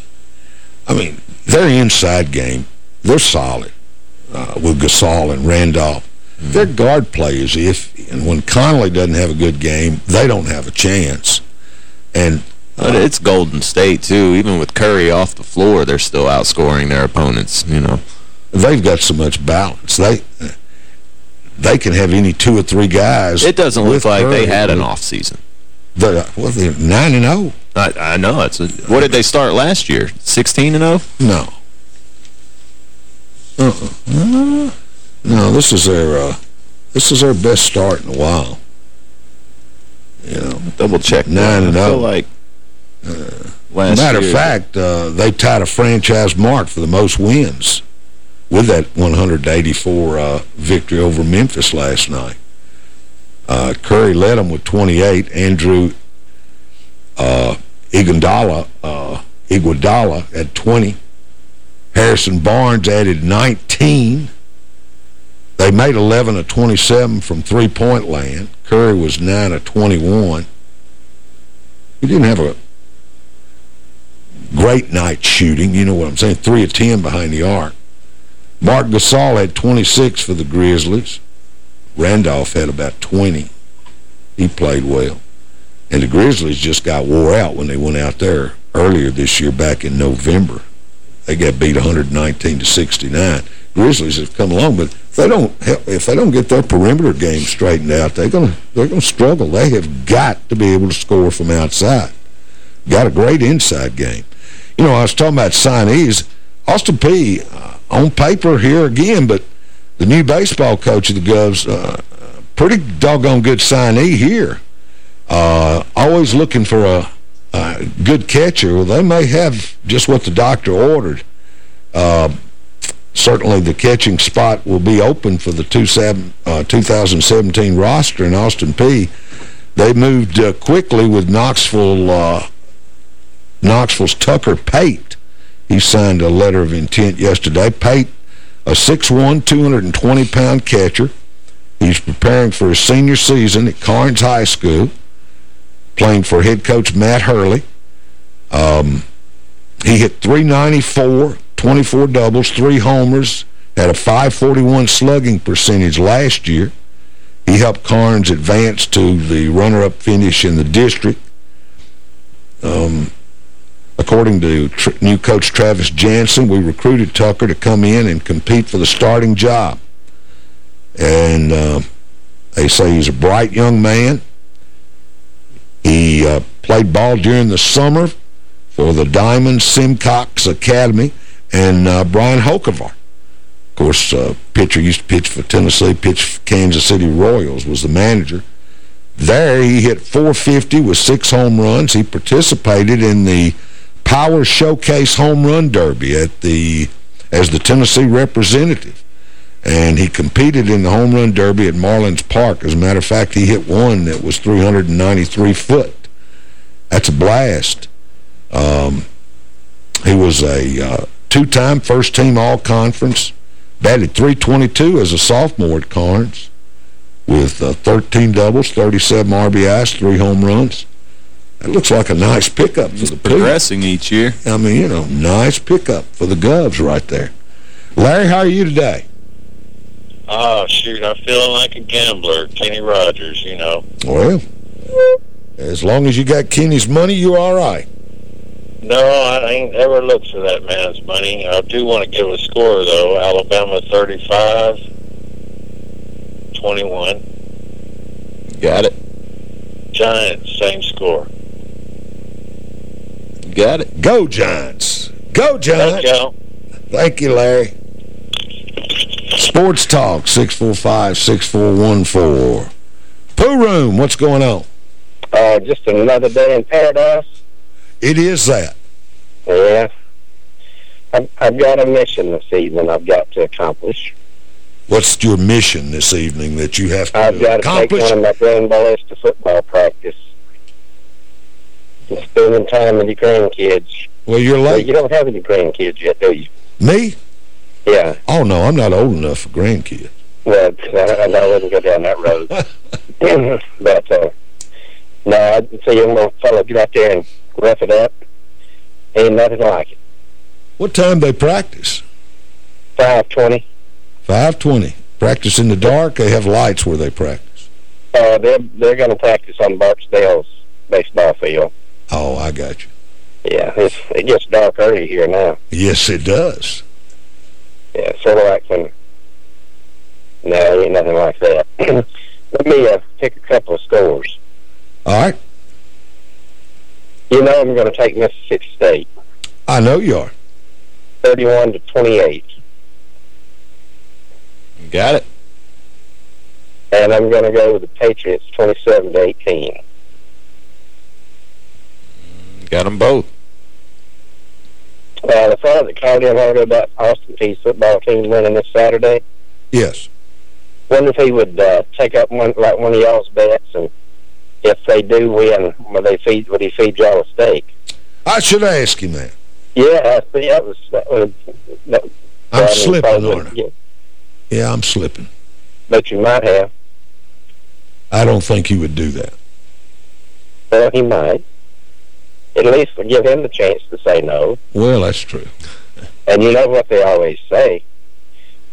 I mean, their inside game, they're solid uh, with Gasol and Randolph. Their guard play is iffy, and when Conley doesn't have a good game, they don't have a chance. And But it's Golden State, too. Even with Curry off the floor, they're still outscoring their opponents, you know. they've got so much balance. They they can have any two or three guys. It doesn't look like they had an off season. They're, well, they're 9 and 0. I, I know. It's a, what did they start last year? 16 and 0? No. Uh-uh. No, this is their uh, this is their best start in a while. You know, double check. Nine and I feel zero. like As a matter of fact, uh, they tied a franchise mark for the most wins with that 184 uh, victory over Memphis last night. Uh, Curry led them with 28. Andrew uh, Iguodala, uh, Iguodala at 20. Harrison Barnes added 19. They made 11 of 27 from three-point land. Curry was 9 of 21. He didn't have a great night shooting, you know what I'm saying, 3 of 10 behind the arc. Marc Gasol had 26 for the Grizzlies. Randolph had about 20. He played well. And the Grizzlies just got wore out when they went out there earlier this year back in November. They got beat 119 to 69. Grizzlies have come along, but if they don't if they don't get their perimeter game straightened out, they're going to they're to struggle. They have got to be able to score from outside. Got a great inside game. You know, I was talking about signees. Austin Peay. Uh, on paper here again, but the new baseball coach of the Govs, uh, pretty doggone good signee here. Uh, always looking for a, a good catcher. Well, they may have just what the doctor ordered. Uh, certainly the catching spot will be open for the two seven, uh, 2017 roster in Austin Peay. They moved uh, quickly with Knoxville, uh, Knoxville's Tucker Pate. He signed a letter of intent yesterday. Pate, a 6'1", 220-pound catcher. He's preparing for his senior season at Karns High School, playing for head coach Matt Hurley. Um, he hit 394, 24 doubles, three homers, had a 541 slugging percentage last year. He helped Karns advance to the runner-up finish in the district. Um, according to new coach Travis Janssen, we recruited Tucker to come in and compete for the starting job. And uh, they say he's a bright young man. He uh, played ball during the summer for the Diamond Simcox Academy and uh, Brian Hochevar Of course, uh, pitcher used to pitch for Tennessee, pitched for Kansas City Royals, was the manager. There, he hit 450 with six home runs. He participated in the Power Showcase Home Run Derby at the as the Tennessee representative. And he competed in the Home Run Derby at Marlins Park. As a matter of fact, he hit one that was 393 foot. That's a blast. Um, he was a uh, two-time first-team All-Conference. Batted 322 as a sophomore at Karns with uh, 13 doubles, 37 RBIs, three home runs. That looks like a nice pickup for the progressing each year. I mean, you know, nice pickup for the Govs right there. Larry, how are you today? Oh, shoot, I'm feeling like a gambler, Kenny Rogers, you know. Well, as long as you got Kenny's money, you're all right. No, I ain't ever looked for that man's money. I do want to give a score, though. Alabama 35, 21. Got it. Giants, same score. Got it. Go, Giants. Go, Giants. Thank you. Thank you, Larry. Sports Talk, 645-6414. Pooh Room, what's going on? Uh, just another day in paradise. It is that. Yeah. I've, I've got a mission this evening I've got to accomplish. What's your mission this evening that you have to I've got to take accomplish? one of my grandboys to football practice. And spending time with your grandkids. Well, you're Well, you don't have any grandkids yet, do you? Me? Yeah. Oh, no, I'm not old enough for grandkids. Well, I, I wouldn't go down that road. but, uh, no, I'd see a little fellow get out there and rough it up. Ain't nothing like it. What time they practice? 520. 520. Practice in the dark? They have lights where they practice. Uh, they're, they're going to practice on Barksdale's baseball field. Oh, I got you. Yeah, it's, it gets dark early here now. Yes, it does. Yeah, sort of like when... No, ain't nothing like that. Let me uh, pick a couple of scores. All right. You know I'm going to take Mississippi State, I know you are. 31 to 28. Got it. And I'm going to go with the Patriots 27 to 18. Got them both. Uh, the fellow that called in earlier about Austin Peay's football team winning this Saturday, Yes. wonder if he would uh, take up one like one of y'all's bets, and if they do win, would they feed would he feed y'all a steak? I should ask him that. Yeah, I see. That was that would. That, I'm mean, slipping, probably aren't I? wouldn't get- Yeah, I'm slipping. But you might have. I don't think he would do that. Well, he might. At least give him the chance to say no. Well, that's true. And you know what they always say.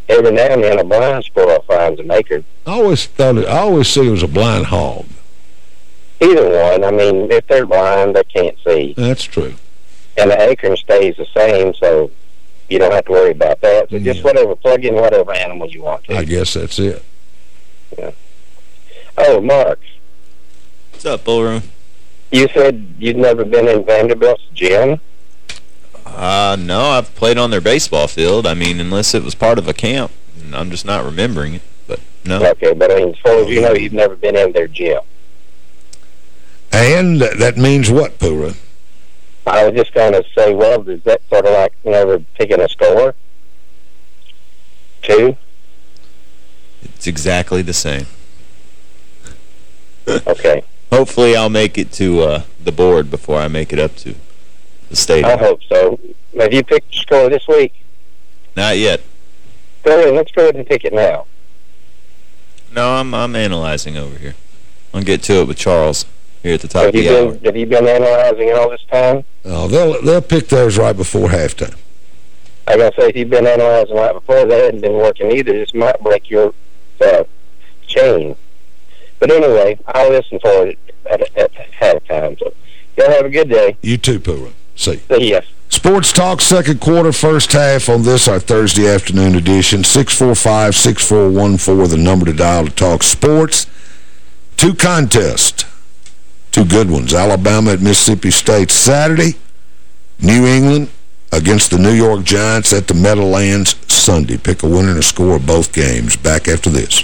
Every now and then a blind squirrel finds a maker. I always thought it, I always said it was a blind hog. Either one. I mean, if they're blind, they can't see. That's true. And the acorn stays the same, so you don't have to worry about that. So just whatever, plug in whatever animal you want to. I guess that's it. Yeah. Oh, Mark, What's up, Bullroom? You said you'd never been in Vanderbilt's gym? Uh, no, I've played on their baseball field. I mean, unless it was part of a camp. I'm just not remembering it, but no. Okay, but I mean, as far as you know, you've never been in their gym. And that that means what, Pura? I was just going to say, well, is that sort of like never picking a score? Two? It's exactly the same. Okay. Hopefully I'll make it to uh, the board before I make it up to the stadium. I hope so. Have you picked a score this week? Not yet. Go ahead, let's go ahead and pick it now. No, I'm I'm analyzing over here. I'll get to it with Charles here at the top Have of you the hour. been, have you been analyzing all this time? Oh, they'll they'll pick theirs right before halftime. I gotta say, if you've been analyzing right before, that hadn't been working either. This might break your uh, chain. But anyway, I'll listen for it at, at, at halftime. So y'all have a good day. You too, Pura. See. See ya. Sports Talk, second quarter, first half on this, our Thursday afternoon edition. 645-6414, the number to dial to talk sports. Two contests. Two good ones. Alabama at Mississippi State Saturday. New England against the New York Giants at the Meadowlands Sunday. Pick a winner and a score of both games. Back after this.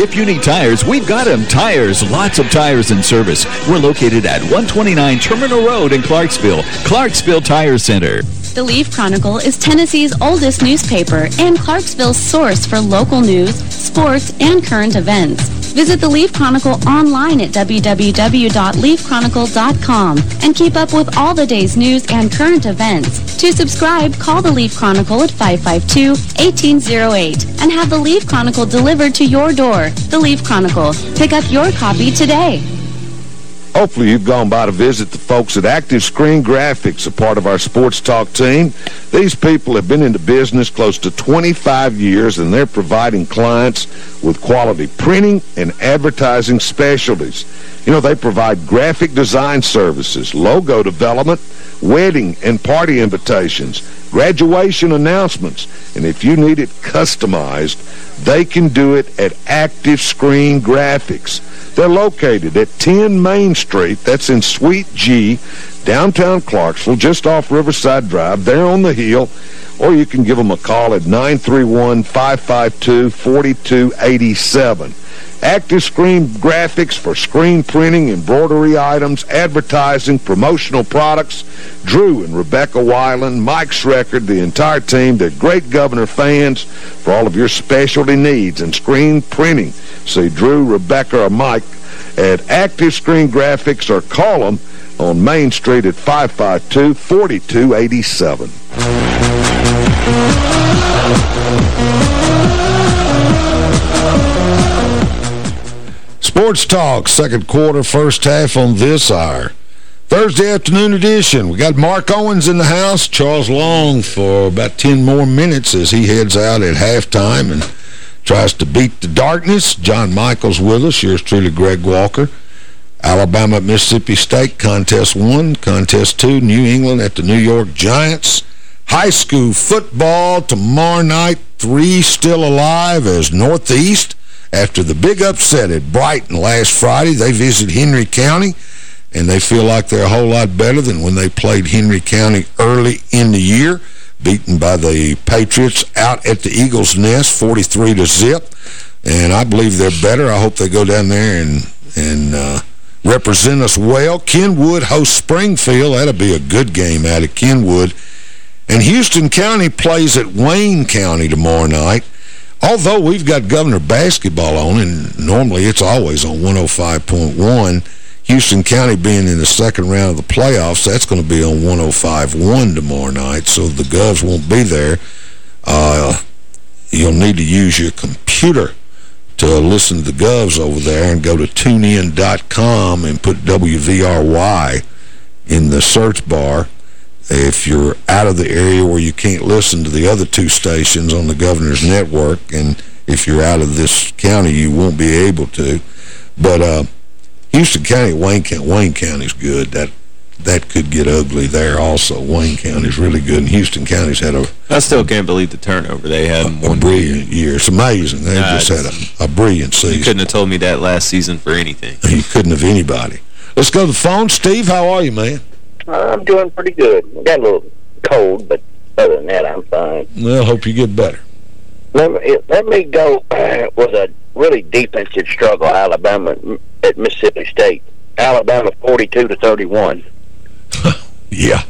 If you need tires, we've got them. Tires, lots of tires in service. We're located at 129 Terminal Road in Clarksville. Clarksville Tire Center. The Leaf Chronicle is Tennessee's oldest newspaper and Clarksville's source for local news, sports, and current events. Visit the Leaf Chronicle online at www.leafchronicle.com and keep up with all the day's news and current events. To subscribe, call the Leaf Chronicle at 552-1808 and have the Leaf Chronicle delivered to your door. The Leaf Chronicle. Pick up your copy today. Hopefully you've gone by to visit the folks at Active Screen Graphics, a part of our Sports Talk team. These people have been into business close to 25 years, and they're providing clients with quality printing and advertising specialties. You know, they provide graphic design services, logo development, wedding and party invitations, graduation announcements, and if you need it customized, they can do it at Active Screen Graphics. They're located at 10 Main Street, that's in Suite G, downtown Clarksville, just off Riverside Drive, there on the hill, or you can give them a call at 931-552-4287. Active Screen Graphics for screen printing, embroidery items, advertising, promotional products. Drew and Rebecca Weiland, Mike Schreckard, the entire team, they're great Governor fans for all of your specialty needs and screen printing. See Drew, Rebecca, or Mike at Active Screen Graphics or call them on Main Street at 552-4287. Sports Talk, second quarter, first half on this hour. Thursday afternoon edition. We got Mark Owens in the house, Charles Long for about 10 more minutes as he heads out at halftime and tries to beat the darkness. John Michaels with us. Yours truly, Greg Walker. Alabama at Mississippi State, contest one. Contest two, New England at the New York Giants. High school football tomorrow night. Three still alive as Northeast. After the big upset at Brighton last Friday, they visit Henry County, and they feel like they're a whole lot better than when they played Henry County early in the year beaten by the Patriots out at the Eagles' Nest, 43 to zip. And I believe they're better. I hope they go down there and and uh, represent us well. Kenwood hosts Springfield. That'll be a good game out of Kenwood. And Houston County plays at Wayne County tomorrow night. Although we've got Governor basketball on, and normally it's always on 105.1, Houston County being in the second round of the playoffs, that's going to be on 105.1 tomorrow night, so the Govs won't be there. Uh, you'll need to use your computer to listen to the Govs over there and go to tunein.com and put WVRY in the search bar. If you're out of the area where you can't listen to the other two stations on the Governor's Network, and if you're out of this county, you won't be able to. But uh, Houston County, Wayne County, Wayne County's good. That that could get ugly there also. Wayne County's really good, and Houston County's had a... I still can't believe the turnover they had a, a brilliant year. It's amazing. They nah, just had a, a, brilliant season. You couldn't have told me that last season for anything. You couldn't have anybody. Let's go to the phone. Steve, how are you, man? Uh, I'm doing pretty good. Got a little cold, but other than that, I'm fine. Well, hope you get better. Let me, let me go with a really defensive struggle, Alabama at Mississippi State. Alabama 42 to 31. yeah.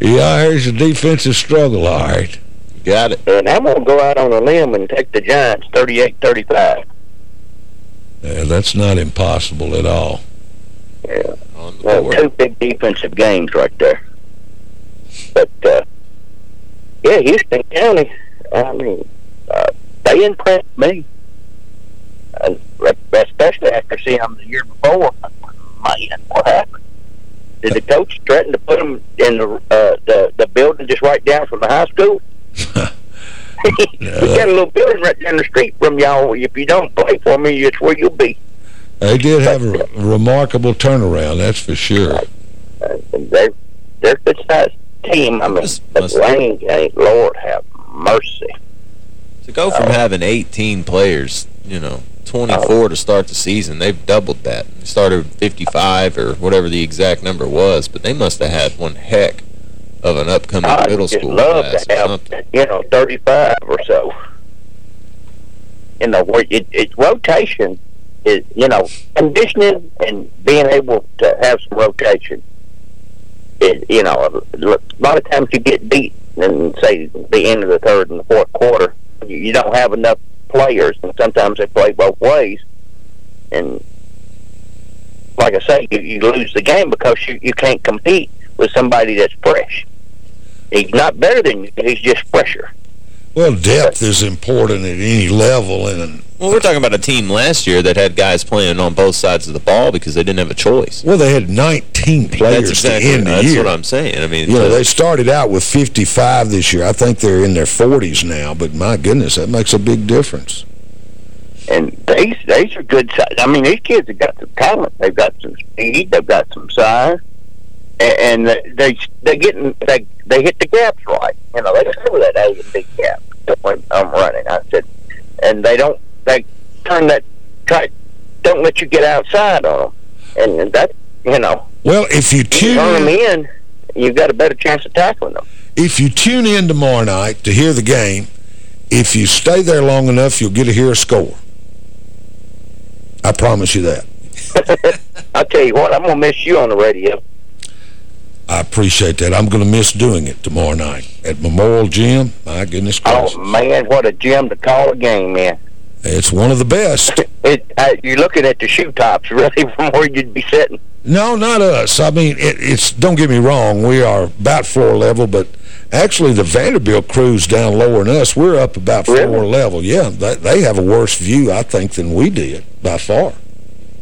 Yeah, here's a defensive struggle, all right. Got it. And I'm going to go out on a limb and take the Giants 38-35. Yeah, that's not impossible at all. Yeah. Well, two big defensive games right there. But, uh, yeah, Houston County, I mean, uh, they impressed me. And especially after seeing them the year before. Man, what happened? Did the coach threaten to put them in the uh, the, the building just right down from the high school? we got a little building right down the street from y'all. If you don't play for me, it's where you'll be. They did have a remarkable turnaround, that's for sure. Uh, they're, they're a good-sized team. I mean, but Lane, Lord have mercy. To go from Oh. having 18 players, you know, 24 to start the season, they've doubled that. They started 55 or whatever the exact number was, but they must have had one heck of an upcoming I'd middle just school love class to or have, something. you know, 35 or so. You know, where it, it rotation is, you know, conditioning and being able to have some rotation. It, you know, a lot of times you get beat in, say, the end of the third and the fourth quarter. You, you don't have enough players, and sometimes they play both ways. And like I say, you, you lose the game because you, you can't compete with somebody that's fresh. He's not better than you. He's just fresher. Well, depth is important at any level. and Well, we're talking about a team last year that had guys playing on both sides of the ball because they didn't have a choice. Well, they had 19 players exactly- to end the that's year. what I'm saying. I mean, You know, uh, they started out with 55 this year. I think they're in their 40s now, but my goodness, that makes a big difference. And these these are good. size. I mean, these kids have got some talent. They've got some speed. They've got some size, and, and they they they getting they they hit the gaps right. You know, they cover that A and B gap when I'm running. I said, and they don't they turn that try don't let you get outside on them, and that you know. Well, if you tune them in, you've got a better chance of tackling them. if you tune in tomorrow night to hear the game, if you stay there long enough, you'll get to hear a score. I promise you that. I'll tell you what, I'm gonna miss you on the radio. I appreciate that. I'm going to miss doing it tomorrow night at Memorial Gym. My goodness oh, gracious. Oh man, what a gym to call a game, man. It's one of the best. It, uh, you're looking at the shoe tops, really, from where you'd be sitting. No, not us. I mean, it, it's don't get me wrong. We are about floor level, but actually the Vanderbilt crew's down lower than us. We're up about floor Really? level. Yeah, they, they have a worse view, I think, than we did by far.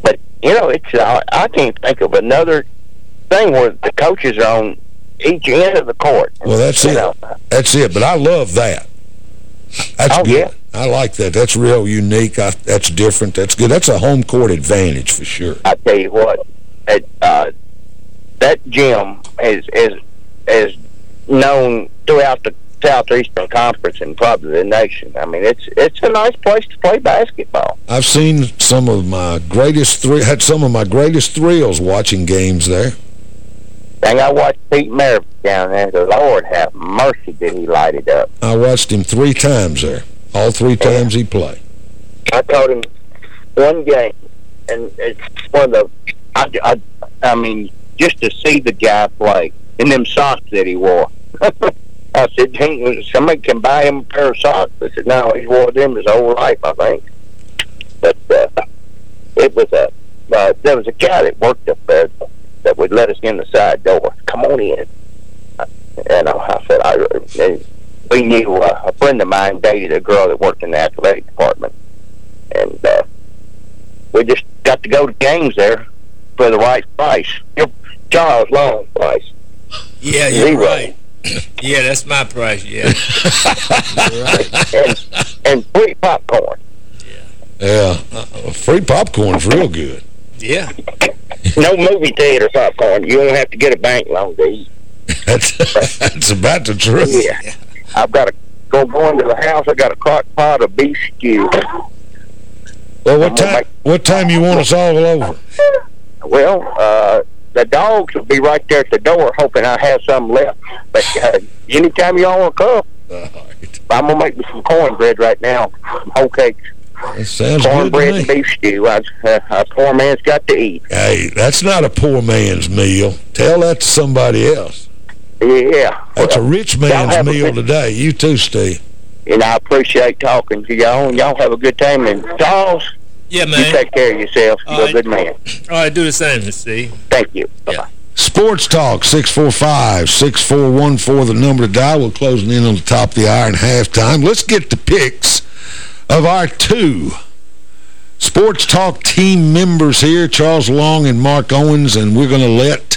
But you know, it's uh, I can't think of another thing where the coaches are on each end of the court. Well, that's it. know. That's it. But I love that. That's Oh, good. yeah. I like that. That's real unique. I, that's different. That's good. That's a home court advantage for sure. I tell you what, it, uh, that gym is is is known throughout the Southeastern Conference and probably the nation. I mean, it's it's a nice place to play basketball. I've seen some of my greatest three had some of my greatest thrills watching games there. Thing I watched Pete Maravich down there. The Lord have mercy, did he light it up? I watched him three times there. All three times he played. I taught him one game, and it's one of the. I, I, I mean, just to see the guy play in them socks that he wore. I said, "Hey, somebody can buy him a pair of socks. I said, no, he's wore them his whole life, I think. But uh, it was a. Uh, there was a guy that worked up there that would let us in the side door. Come on in. And I, I said, I. And we knew uh, a friend of mine dated a girl that worked in the athletic department and uh, we just got to go to games there for the right price. Charles Long price. Yeah, you're Zero. right. Yeah, that's my price, yeah. and, and free popcorn. Yeah, uh, free popcorn's real good. Yeah. No movie theater popcorn. You don't have to get a bank loan to eat. That's, that's about the truth. Yeah. I've got to go go into the house. I got a crock pot of beef stew. Well, what time? What time you want us all over? Well, uh, the dogs will be right there at the door, hoping I have some left. But uh, anytime y'all want to come, I'm gonna make me some cornbread right now, some whole cakes. That sounds cornbread and beef stew. I, uh, a poor man's got to eat. Hey, that's not a poor man's meal. Tell that to somebody else. Yeah. That's a rich man's meal good- today. You too, Steve. And I appreciate talking to y'all. And y'all have a good time. And Charles, Yeah, man. You take care of yourself. All You're right. a good man. All right, do the same, Mr. Steve. Thank you. Bye-bye. Sports Talk, 645-6414, the number to dial. We're closing in on the top of the hour and halftime. Let's get the picks of our two Sports Talk team members here, Charles Long and Mark Owens, and we're going to let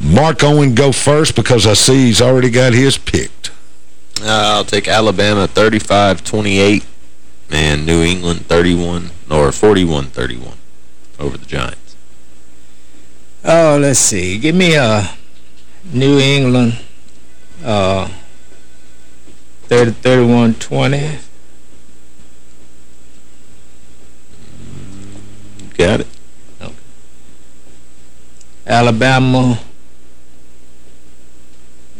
Mark Owen go first because I see he's already got his picked. Uh, I'll take Alabama 35-28 and New England 31 or 41-31 over the Giants. Oh, let's see. Give me a New England uh 30 31 20. Got it. Okay. Alabama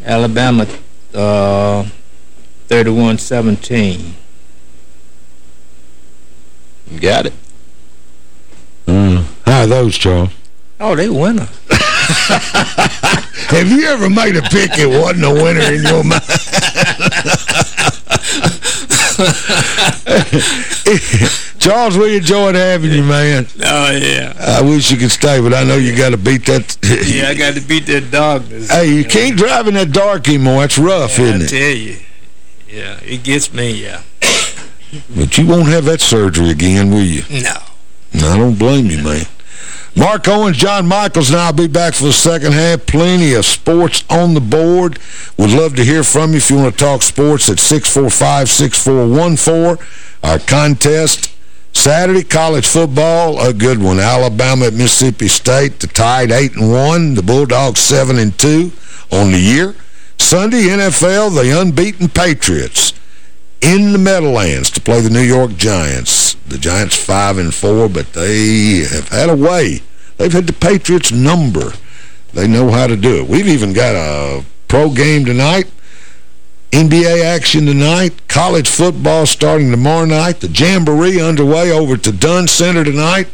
Alabama uh 31 17. Got it. How are those, Charles? Oh, they winner. Have you ever made a pick that wasn't a winner in your mind? Charles, we enjoyed having you, man. Oh yeah. I wish you could stay, but I know you got to beat that. Yeah, I got to beat that darkness. hey, you can't drive in that dark anymore. It's rough, I isn't it? tell you. Yeah, it gets me, yeah. But you won't have that surgery again, will you? No. I don't blame you, man. Mark Owens, John Michaels, and I'll be back for the second half. Plenty of sports on the board. Would love to hear from you if you want to talk sports at 645-6414. Our contest Saturday, college football, a good one. Alabama at Mississippi State, the Tide 8 and one, the Bulldogs 7 and two on the year. Sunday, NFL, the unbeaten Patriots in the Meadowlands to play the New York Giants. The Giants 5 and four, but they have had a way. They've had the Patriots number. They know how to do it. We've even got a pro game tonight. NBA action tonight. College football starting tomorrow night. The Jamboree underway over the Dunn Center tonight.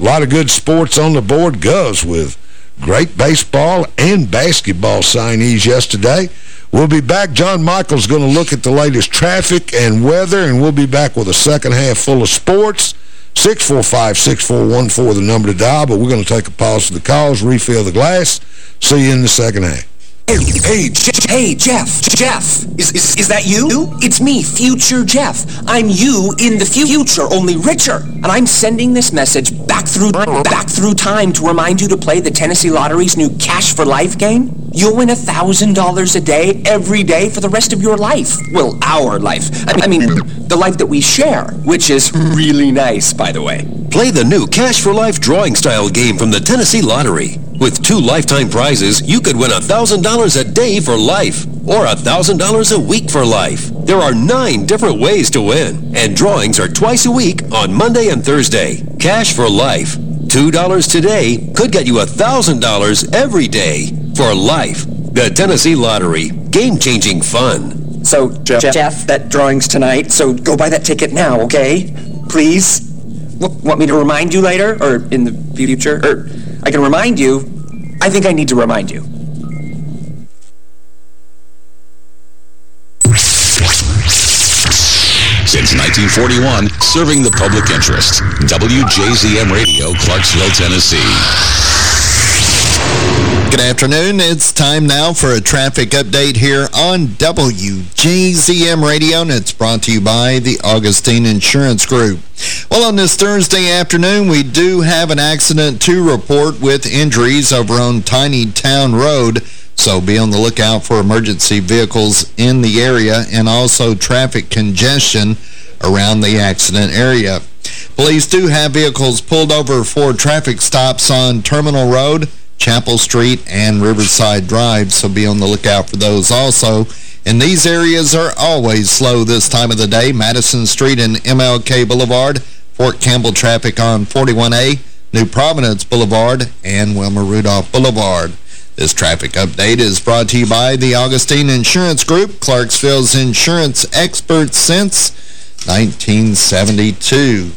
A lot of good sports on the board. Govs with great baseball and basketball signees yesterday. We'll be back. John Michael's going to look at the latest traffic and weather, and we'll be back with a second half full of sports. 645-6414, the number to dial, but we're going to take a pause for the calls, refill the glass. See you in the second half. Hey, hey, hey, Jeff, Jeff, is, is, is that you? It's me, future Jeff. I'm you in the future, only richer. And I'm sending this message back through, back through time to remind you to play the Tennessee Lottery's new Cash for Life game. You'll win $1,000 a day, every day for the rest of your life. Well, our life. I mean, the life that we share, which is really nice, by the way. Play the new Cash for Life drawing style game from the Tennessee Lottery. With two lifetime prizes, you could win $1,000 a day for life or $1,000 a week for life. There are nine different ways to win, and drawings are twice a week on Monday and Thursday. Cash for Life. $2 today could get you $1,000 every day for life. The Tennessee Lottery. Game-changing fun. So, Je- Jeff, that drawing's tonight, so go buy that ticket now, okay? Please? W- want me to remind you later, or in the future? Or I can remind you. I think I need to remind you. Since 1941, serving the public interest. WJZM Radio, Clarksville, Tennessee. Good afternoon. It's time now for a traffic update here on WJZM Radio, and it's brought to you by the Augustine Insurance Group. Well, on this Thursday afternoon, we do have an accident to report with injuries over on Tiny Town Road, so be on the lookout for emergency vehicles in the area and also traffic congestion around the accident area. Police do have vehicles pulled over for traffic stops on Terminal Road, Chapel Street, and Riverside Drive, so be on the lookout for those also. And these areas are always slow this time of the day. Madison Street and MLK Boulevard, Fort Campbell traffic on 41A, New Providence Boulevard, and Wilma Rudolph Boulevard. This traffic update is brought to you by the Augustine Insurance Group, Clarksville's insurance experts since 1972.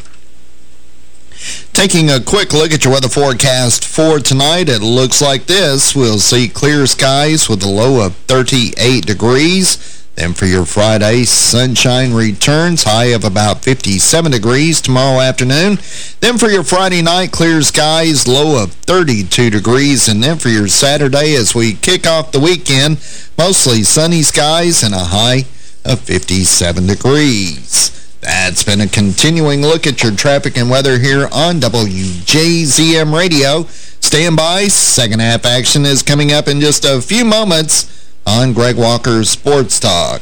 Taking a quick look at your weather forecast for tonight, it looks like this. We'll see clear skies with a low of 38 degrees. Then for your Friday, sunshine returns, high of about 57 degrees tomorrow afternoon. Then for your Friday night, clear skies, low of 32 degrees. And then for your Saturday, as we kick off the weekend, mostly sunny skies and a high of 57 degrees. That's been a continuing look at your traffic and weather here on WJZM Radio. Stand by. Second half action is coming up in just a few moments on Greg Walker's Sports Talk.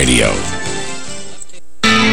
Radio.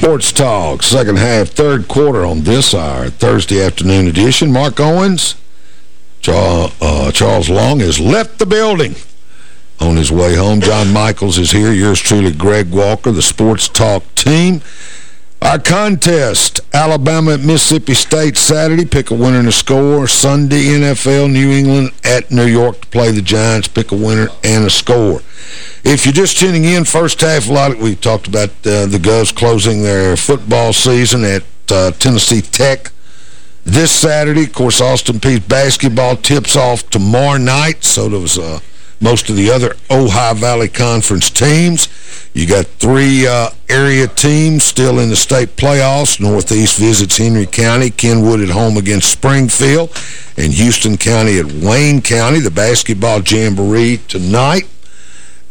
Sports Talk, second half, third quarter on this hour, Thursday afternoon edition. Mark Owens, Charles, uh, Charles Long has left the building on his way home. John Michaels is here. Yours truly, Greg Walker, the Sports Talk team. Our contest, Alabama at Mississippi State Saturday. Pick a winner and a score. Sunday, NFL, New England at New York to play the Giants. Pick a winner and a score. If you're just tuning in, first half, a lot of, we talked about uh, the Govs closing their football season at uh, Tennessee Tech this Saturday. Of course, Austin Peay basketball tips off tomorrow night, so does uh, most of the other Ohio Valley Conference teams. You got three uh, area teams still in the state playoffs. Northeast visits Henry County, Kenwood at home against Springfield, and Houston County at Wayne County. The basketball jamboree tonight.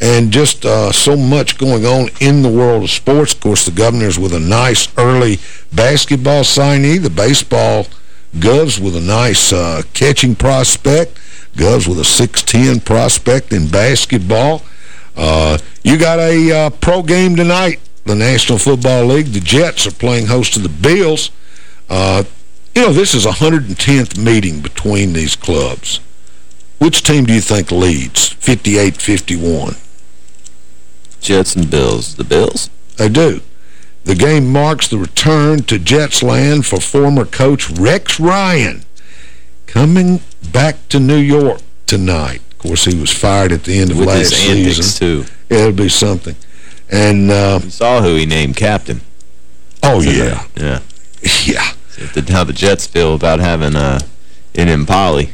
And just uh, so much going on in the world of sports. Of course, the governor's with a nice early basketball signee. The baseball Govs with a nice uh, catching prospect. Govs with a 6'10 prospect in basketball. Uh, you got a uh, pro game tonight, the National Football League. The Jets are playing host to the Bills. Uh, you know, this is a 110th meeting between these clubs. Which team do you think leads, 58-51? Jets and Bills. The Bills? They do. The game marks the return to Jets land for former coach Rex Ryan, coming back to New York tonight. Of course, he was fired at the end of With last his antics, season. too. It'll be something. And uh, You saw who he named captain. Oh, So yeah. yeah. Yeah. The, how the Jets feel about having uh, Enemkpali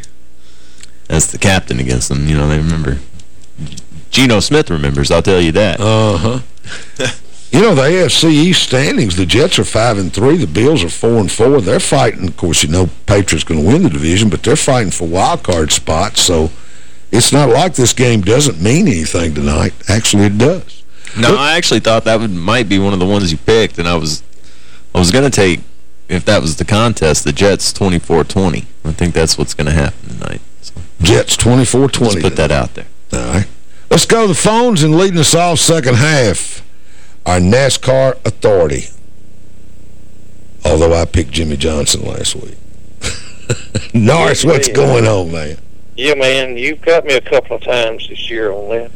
as the captain against them. You know, they remember. Geno Smith remembers, I'll tell you that. Uh-huh. You know, the AFC East standings, the Jets are 5 and three, the Bills are 4 and four. They're fighting, of course, you know, Patriots going to win the division, but they're fighting for wild card spots, so it's not like this game doesn't mean anything tonight. Actually, it does. No, I actually thought that would might be one of the ones you picked, and I was I was going to take, if that was the contest, the Jets 24-20. I think that's what's going to happen tonight. So, Jets 24-20. Let's put that out there. All right. Let's go to the phones and leading us off second half, our NASCAR authority. Although I picked Jimmie Johnson last week. Norris, what's going on, man? Yeah, man, you've got me a couple of times this year on that.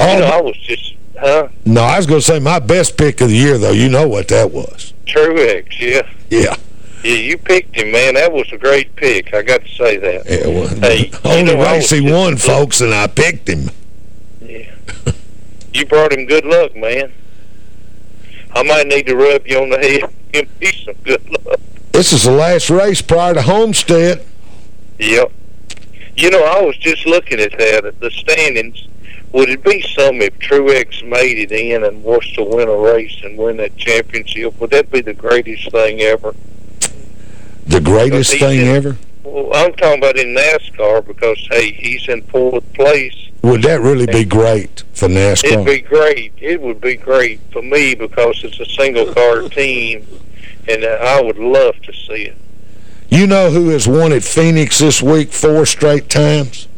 Oh, you know, I was just, huh? No, I was going to say my best pick of the year, though. You know what that was. Truex, yeah. Yeah. Yeah, you picked him, man. That was a great pick. I got to say that. Yeah, well, Hey, only know, I race he won, folks, and I picked him. Yeah. you brought him good luck, man. I might need to rub you on the head and give me some good luck. This is the last race prior to Homestead. Yep. You know, I was just looking at that, at the standings would it be some if Truex made it in and was to win a race and win that championship? Would that be the greatest thing ever? The greatest thing in- ever? Well, I'm talking about in NASCAR because, hey, he's in fourth place. Would that really be great for NASCAR? It'd be great. It would be great for me because it's a single car team, and I would love to see it. You know who has won at Phoenix this week four straight times?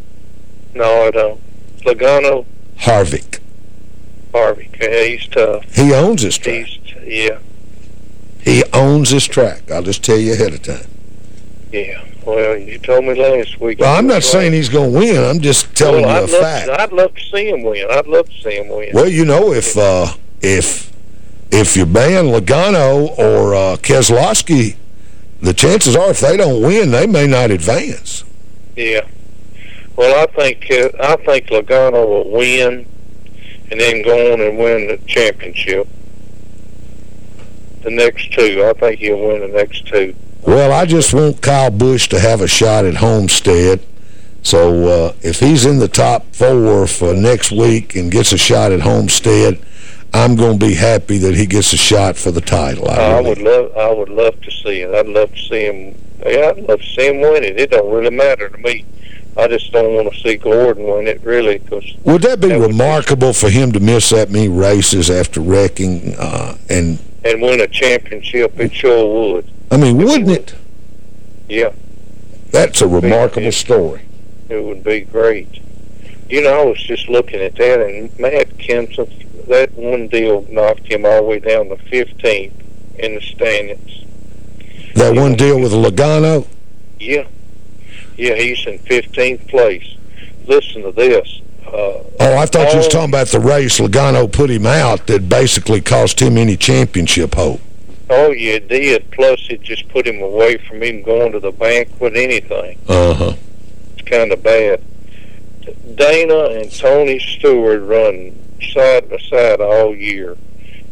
No, I don't. Logano, Harvick. Harvey, yeah, he's tough. He owns this track. He's, yeah, He owns this track. I'll just tell you ahead of time. yeah. Well, you told me last week. Well, I'm not was saying he's going to win. I'm just telling well, you a I'd love, fact. I'd love to see him win. I'd love to see him win. Well, you know, if uh, if if you ban Logano or uh, Keselowski, the chances are if they don't win, they may not advance. Yeah. Well, I think uh, I think Logano will win, and then go on and win the championship. The next two, I think he'll win the next two. Well, I just want Kyle Busch to have a shot at Homestead. So uh, if he's in the top four for next week and gets a shot at Homestead, I'm going to be happy that he gets a shot for the title. I I really would love, I would love to see it. I'd love to see him. Yeah, I'd love to see him win it. It don't really matter to me. I just don't want to see Gordon win it, really, because Would that be remarkable for him to miss that many races after wrecking? Uh, and, and win a championship, it sure would. I mean, wouldn't it? Yeah, That's a remarkable story. it would be great. You know, I was just looking at that, and Matt Kenseth, that one deal knocked him all the way down to 15th in the standings. That one deal with Logano? Yeah. Yeah, he's in 15th place. Listen to this. Uh, Oh, I thought you was talking about the race Logano put him out that basically cost him any championship hope. Oh, yeah, it did. Plus, it just put him away from even going to the banquet, anything. Uh-huh. It's kind of bad. Dana and Tony Stewart run side by side all year.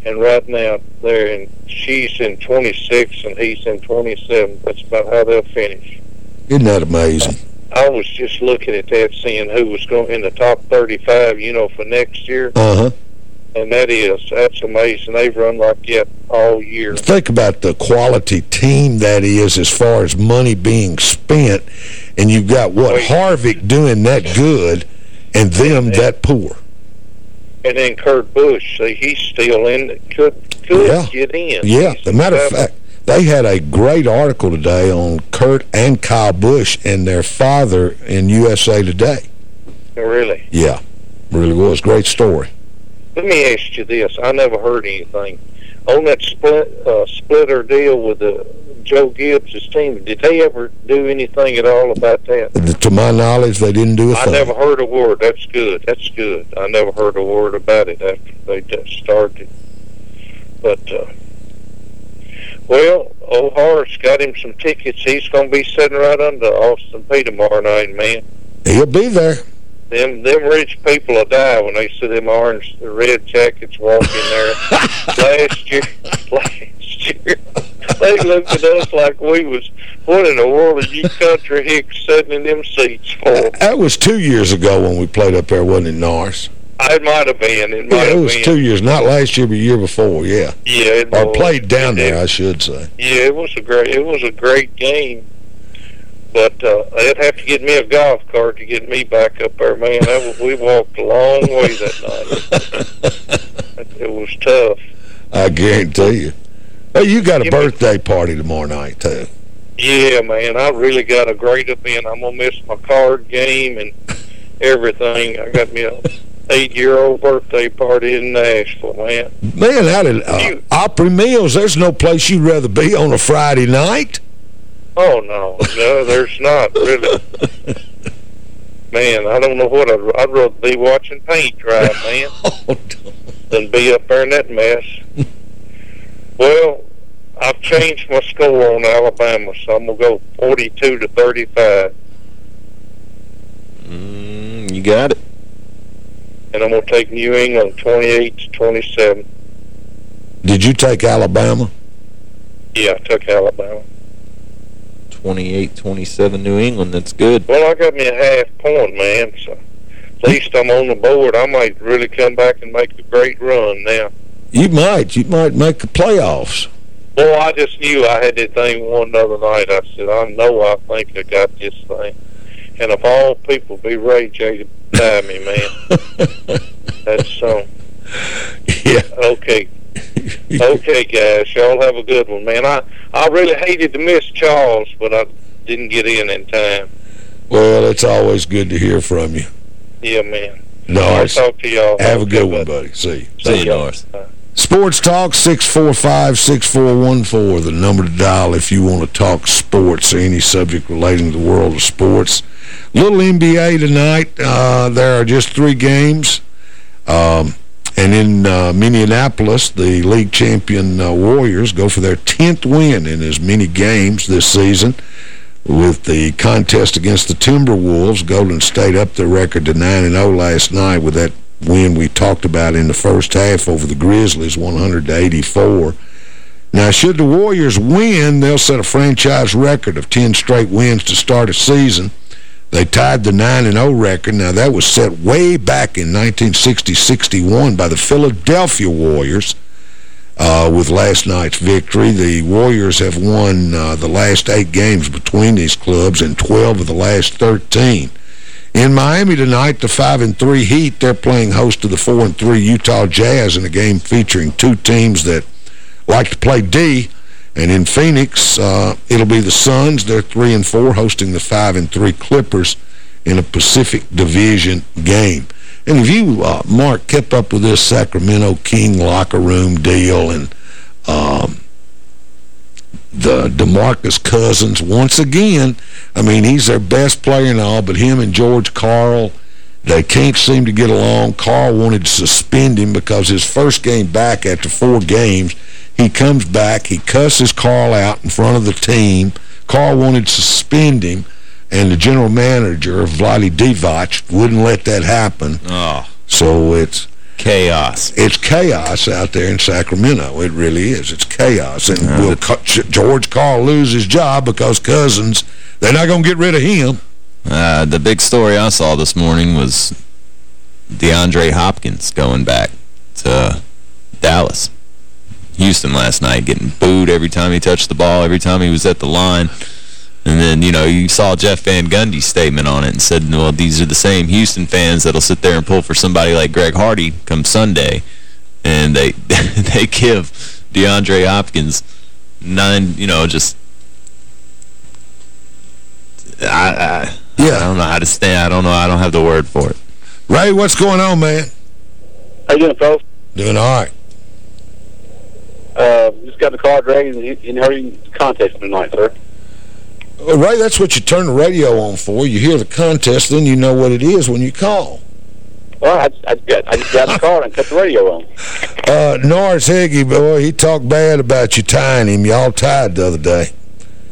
And right now, they're in, she's in 26 and he's in 27. That's about how they'll finish. Isn't that amazing? I was just looking at that, seeing who was going in the top 35, you know, for next year. Uh-huh. And that is, that's amazing. They've run like that all year. Think about the quality team that is as far as money being spent, and you've got, what, Harvick doing that good and them that poor. And then Kurt Busch, see, he's still in, could could Yeah. get in. Yeah, as a matter of fact, they had a great article today on Kurt and Kyle Busch and their father in USA Today. Really? Yeah, really was. Great story. Let me ask you this. I never heard anything. On that split uh, splitter deal with the Joe Gibbs' team, did they ever do anything at all about that? To my knowledge, they didn't do a I thing. never heard a word. That's good. That's good. I never heard a word about it after they started. But, uh, well, old Horace got him some tickets. He's going to be sitting right under Austin Peay tomorrow night, man. He'll be there. Them them rich people will die when they see them orange, the red jackets walking there. last year, last year, they looked at us like we was what in the world are you country hicks sitting in them seats for? That was two years ago when we played up there, wasn't it, Norris? It might have been. It might Yeah, it was been. two years. Not last year, but year before, yeah. Yeah, Or was. played down It- there, I should say. Yeah, it was a great. It was a great game. But uh, they'd have to get me a golf cart to get me back up there, man. That was, we walked a long way that night. it was tough. I guarantee you. Hey, you got a birthday party tomorrow night, too. Yeah, man, I really got a great event. I'm gonna miss my card game and everything. I got me a eight-year-old birthday party in Nashville, man. Man, out at uh, Opry Mills, there's no place you'd rather be on a Friday night. Oh no, no, there's not really. Man, I don't know what I'd, I'd rather be watching paint dry, man, than be up there in that mess. well, I've changed my score on Alabama, so I'm gonna go 42 to 35, Mm, you got it. and I'm gonna take New England 28 to 27. Did you take Alabama? Yeah, I took Alabama. 28-27 New England. That's good. Well, I got me a half point, man. So, at least I'm on the board. I might really come back and make a great run now. You might. You might make the playoffs. Boy, I just knew I had that thing one other night. I said, I know I think I got this thing. And of all people, be Ray J to tie me, man. That's um. Yeah. Okay. Okay, guys. Y'all have a good one, man. I I really hated to miss Charles, but I didn't get in in time. Well, it's always good to hear from you. Yeah, man. Norris. I'll talk to y'all. Have a good one, buddy. See you. See you, Norris. Sports Talk, 645-6414, the number to dial if you want to talk sports or any subject relating to the world of sports. Little NBA tonight. Uh, there are just three games. Um, and in uh, Minneapolis, the league champion uh, Warriors go for their 10th win in as many games this season. With the contest against the Timberwolves, Golden State up their record to 9-0 last night with that win we talked about in the first half over the Grizzlies, 100 to 84. Now, should the Warriors win, they'll set a franchise record of 10 straight wins to start a season. They tied the 9-0 record. Now, that was set way back in 1960-61 by the Philadelphia Warriors uh, with last night's victory. The Warriors have won uh, the last eight games between these clubs and 12 of the last 13. In Miami tonight, the 5-3 Heat, they're playing host to the 4-3 Utah Jazz in a game featuring two teams that like to play D. And in Phoenix, uh, it'll be the Suns. They're 3 and 4 hosting the 5 and 3 Clippers in a Pacific Division game. And if you, uh, Mark, kept up with this Sacramento King locker room deal and um, the DeMarcus Cousins, once again, I mean, he's their best player and all, but him and George Karl, they can't seem to get along. Karl wanted to suspend him because his first game back after four games, he comes back, he cusses Karl out in front of the team. Karl wanted to suspend him, and the general manager, Vlade Divac, wouldn't let that happen. Oh. So it's... Chaos. It's chaos out there in Sacramento. It really is. It's chaos. And will George Karl lose his job because Cousins, they're not going to get rid of him. Uh, the big story I saw this morning was DeAndre Hopkins going back to Dallas. Houston last night getting booed every time he touched the ball, every time he was at the line. And then, you know, you saw Jeff Van Gundy's statement on it and said, well, these are the same Houston fans that'll sit there and pull for somebody like Greg Hardy come Sunday. And they they give DeAndre Hopkins nine, you know, just... I, I, yeah. I don't know how to stand. I don't know. I don't have the word for it. Ray, what's going on, man? How you doing, folks? Doing all right. Uh, just got the car dragged and heard contest tonight, sir. Well, Ray, that's what you turn the radio on for. You hear the contest, then you know what it is when you call. Well, I, I, I just got the car and cut the radio on. Uh, Norris Heggie, boy, he talked bad about you tying him. Y'all tied the other day.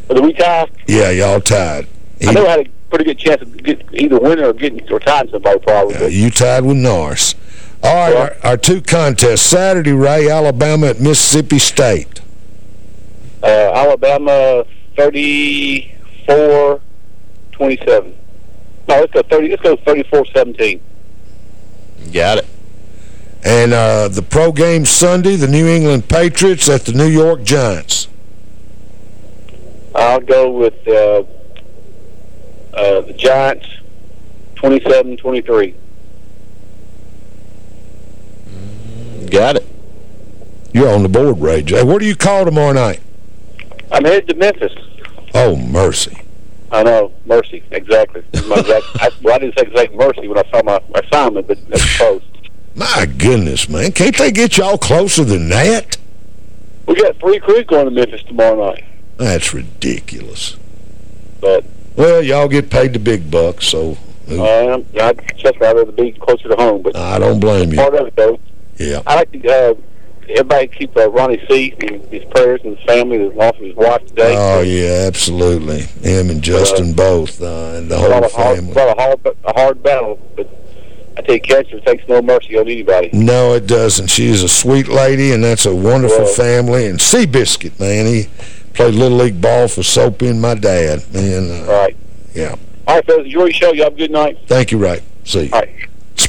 But the we tie, Yeah, y'all tied. I know I had a pretty good chance of get, either winning or getting or tying somebody probably. Uh, you tied with Norris. All right, our, our two contests. Saturday, Ray, Alabama at Mississippi State. Uh, Alabama 34 27. No, let's go 30. Let's go 34 17. Got it. And uh, the pro game Sunday, the New England Patriots at the New York Giants. I'll go with uh, uh, the Giants 27 23. Got it. You're on the board, Ray J. Where do you call tomorrow night? I'm headed to Memphis. Oh, mercy. I know, mercy, exactly. My exact, I, well, I didn't say exact mercy when I saw my assignment, but that's close. My goodness, man. Can't they get y'all closer than that? We got three crews going to Memphis tomorrow night. That's ridiculous. But Well, y'all get paid the big bucks, so um, I'd just rather be closer to home. But I don't blame you. part of it, though, Yeah. I like to uh, everybody keep uh, Ronnie C. and his prayers and his family, loss of his wife today. Oh, yeah, absolutely. Him and Justin both, uh, and the It's a lot whole of hard, family. a hard, a hard battle, but I tell you, cancer takes no mercy on anybody. No, it doesn't. She's a sweet lady, and that's a wonderful Well- family. And Seabiscuit, man, he played Little League ball for Soapy and my dad. Man, uh, All right. yeah. All right, fellas, enjoy your show. You have a good night. Thank you, Right. See you. All right.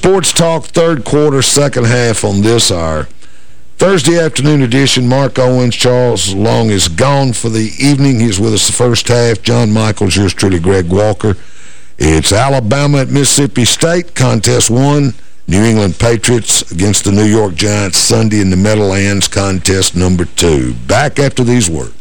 Sports Talk, third quarter, second half on this hour. Thursday afternoon edition, Mark Owens, Charles Long is gone for the evening. He's with us the first half. John Michaels, yours truly, Greg Walker. It's Alabama at Mississippi State, contest one. New England Patriots against the New York Giants Sunday in the Meadowlands, contest number two. Back after these words.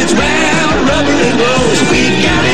it's round,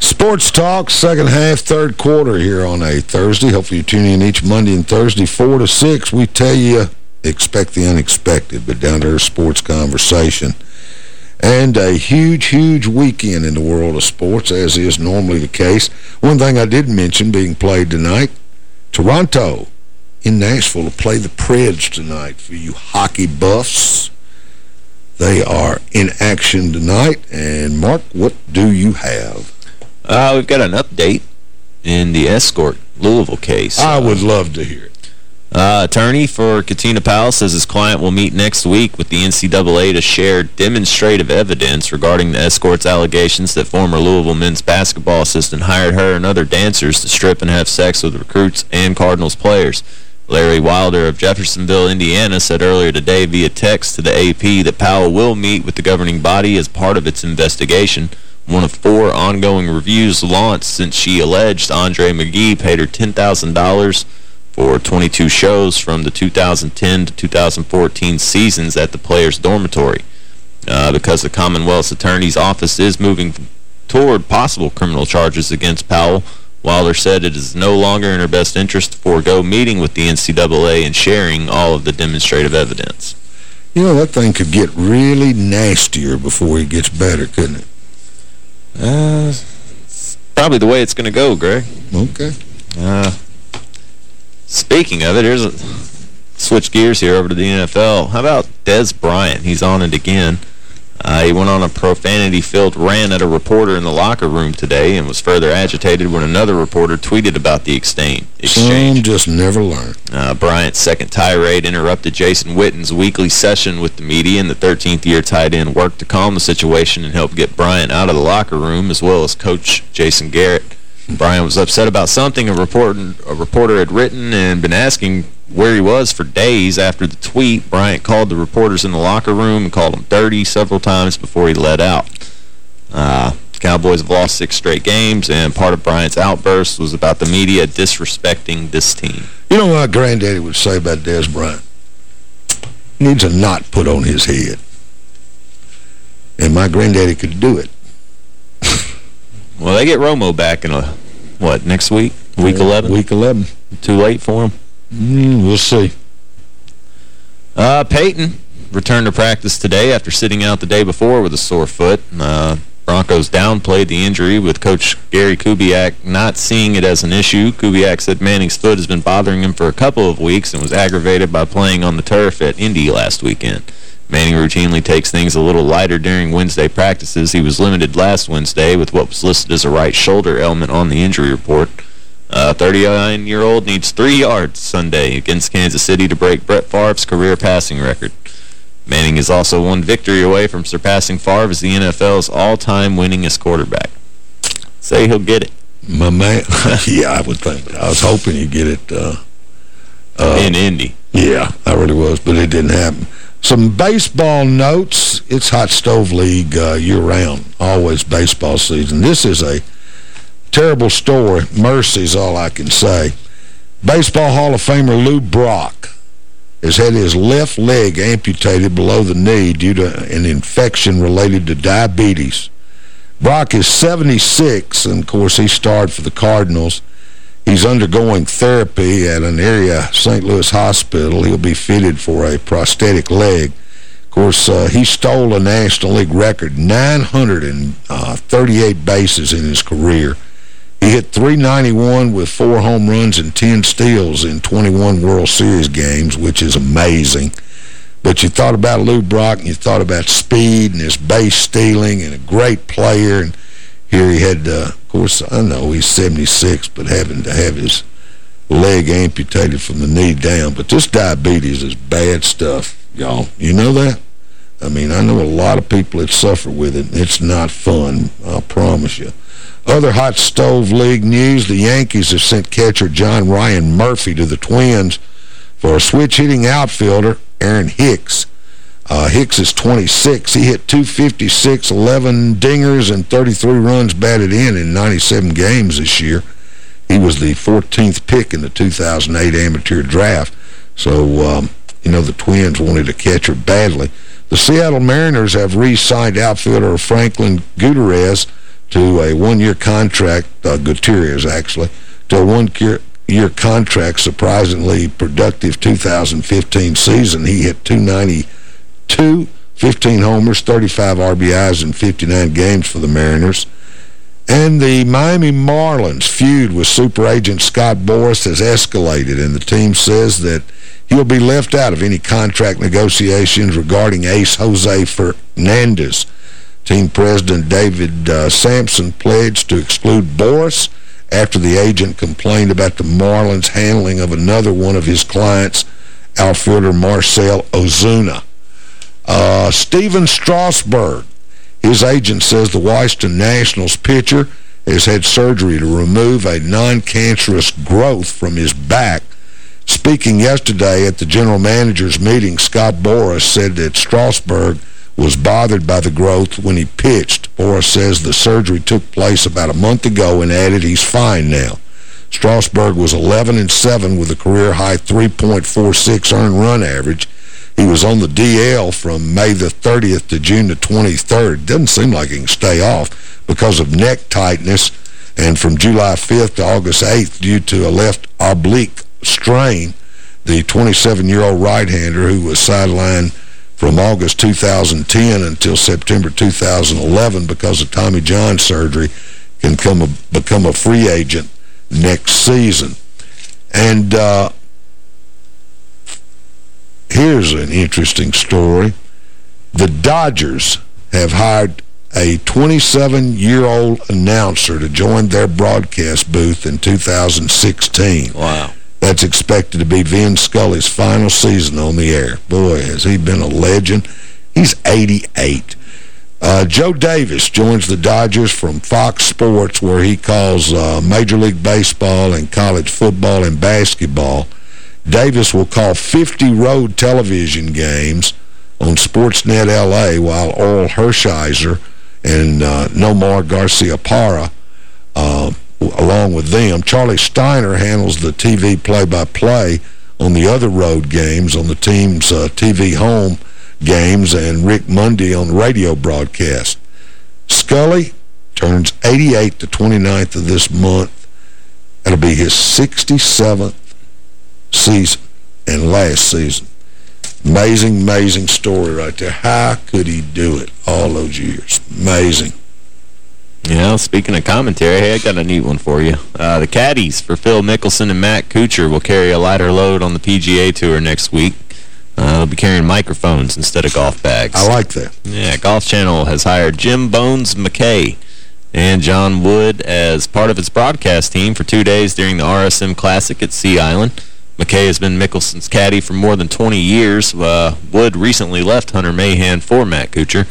Sports Talk, second half, third quarter here on a Thursday. Hopefully you tune in each Monday and Thursday, 4 to 6. We tell you, expect the unexpected, but down to earth sports conversation. And a huge, huge weekend in the world of sports, as is normally the case. One thing I did mention being played tonight, Toronto in Nashville to play the Preds tonight for you hockey buffs. They are in action tonight. And, Mark, what do you have? Uh, we've got an update in the Escort Louisville case. I would love to hear it. Uh, attorney for Katina Powell says his client will meet next week with the NCAA to share demonstrative evidence regarding the escort's allegations that former Louisville men's basketball assistant hired her and other dancers to strip and have sex with recruits and Cardinals players. Larry Wilder of Jeffersonville, Indiana, said earlier today via text to the AP that Powell will meet with the governing body as part of its investigation one of four ongoing reviews launched since she alleged Andre McGee paid her $10,000 for 22 shows from the 2010 to 2014 seasons at the players' dormitory. Uh, because the Commonwealth's Attorney's Office is moving toward possible criminal charges against Powell, Wilder said it is no longer in her best interest to forego meeting with the NCAA and sharing all of the demonstrative evidence. You know, that thing could get really nastier before it gets better, couldn't it? Uh, probably the way it's going to go, Greg. Okay. Uh, speaking of it, here's a switch gears here over to the NFL. How about Dez Bryant? He's on it again. Uh, he went on a profanity-filled rant at a reporter in the locker room today and was further agitated when another reporter tweeted about the exchange. Some just never learn. Uh, Bryant's second tirade interrupted Jason Witten's weekly session with the media, and the 13th-year tight end worked to calm the situation and help get Bryant out of the locker room, as well as coach Jason Garrett. Bryant was upset about something a reporter, a reporter had written and been asking where he was for days after the tweet. Bryant called the reporters in the locker room and called them dirty several times before he let out. Uh, Cowboys have lost six straight games, and part of Bryant's outburst was about the media disrespecting this team. You know what Granddaddy would say about Dez Bryant? Needs a knot put on his head. And my granddaddy could do it. Well, they get Romo back in, a what, next week? Week 11? Week 11. Too late for him? Mm, we'll see. Uh, Peyton returned to practice today after sitting out the day before with a sore foot. Uh, Broncos downplayed the injury with Coach Gary Kubiak not seeing it as an issue. Kubiak said Manning's foot has been bothering him for a couple of weeks and was aggravated by playing on the turf at Indy last weekend. Manning routinely takes things a little lighter during Wednesday practices. He was limited last Wednesday with what was listed as a right shoulder ailment on the injury report. 39-year-old needs three yards Sunday against Kansas City to break Brett Favre's career passing record. Manning is also one victory away from surpassing Favre as the NFL's all-time winningest quarterback. Say he'll get it. My man, yeah, I would think. I was hoping he'd get it. Uh, uh, In Indy. Yeah, I really was, but it didn't happen. Some baseball notes. It's Hot Stove League uh, year-round, always baseball season. This is a terrible story. Mercy's all I can say. Baseball Hall of Famer Lou Brock has had his left leg amputated below the knee due to an infection related to diabetes. Brock is 76, and of course he starred for the Cardinals. He's undergoing therapy at an area St. Louis hospital. He'll be fitted for a prosthetic leg. Of course, uh, he stole a National League record, 938 bases in his career. He hit 391 with four home runs and 10 steals in 21 World Series games, which is amazing. But you thought about Lou Brock and you thought about speed and his base stealing and a great player. And here he had, uh, of course, I know he's 76, but having to have his leg amputated from the knee down. But this diabetes is bad stuff, y'all. You know that? I mean, I know a lot of people that suffer with it. It's not fun, I promise you. Other hot stove league news, the Yankees have sent catcher John Ryan Murphy to the Twins for a switch-hitting outfielder, Aaron Hicks. Uh, Hicks is 26. He hit 256, 11 dingers, and 33 runs batted in in 97 games this year. He was the 14th pick in the 2008 amateur draft. So, um, you know, the Twins wanted a catcher badly. The Seattle Mariners have re-signed outfielder Franklin Gutierrez to a one-year contract, uh, Gutierrez actually, to a one-year contract, surprisingly productive 2015 season. He hit 292, 15 homers, 35 RBIs in 59 games for the Mariners. And the Miami Marlins feud with super agent Scott Boras has escalated, and the team says that he'll be left out of any contract negotiations regarding ace Jose Fernandez. Team President David uh, Samson pledged to exclude Boras after the agent complained about the Marlins' handling of another one of his clients, outfielder Marcell Ozuna. Uh, Stephen Strasburg, his agent says the Washington Nationals pitcher has had surgery to remove a non-cancerous growth from his back. Speaking yesterday at the general manager's meeting, Scott Boras said that Strasburg was bothered by the growth when he pitched. Boras says the surgery took place about a month ago and added he's fine now. Strasburg was 11 and 7 with a career-high 3.46 earned run average. He was on the DL from May the 30th to June the 23rd. Doesn't seem like he can stay off because of neck tightness and from July 5th to August 8th due to a left oblique strain. The 27-year-old right-hander who was sidelined from August 2010 until September 2011 because of Tommy John surgery can come a, become a free agent next season. And uh, here's an interesting story. The Dodgers have hired a 27-year-old announcer to join their broadcast booth in 2016. Wow. That's expected to be Vin Scully's final season on the air. Boy, has he been a legend. He's 88. Uh, Joe Davis joins the Dodgers from Fox Sports, where he calls uh, Major League Baseball and college football and basketball. Davis will call 50 road television games on Sportsnet LA, while Orel Hershiser and uh, Nomar Garciaparra uh, along with them. Charlie Steiner handles the TV play-by-play on the other road games on the team's uh, TV home games and Rick Monday on the radio broadcast. Scully turns 88 the 29th of this month. That'll be his 67th season and last season. Amazing, amazing story right there. How could he do it all those years? Amazing. You know, speaking of commentary, hey, I got a neat one for you. Uh, the caddies for Phil Mickelson and Matt Kuchar will carry a lighter load on the PGA Tour next week. Uh, they'll be carrying microphones instead of golf bags. I like that. Yeah, Golf Channel has hired Jim Bones Mackay and John Wood as part of its broadcast team for two days during the RSM Classic at Sea Island. Mackay has been Mickelson's caddy for more than 20 years. Uh, Wood recently left Hunter Mahan for Matt Kuchar.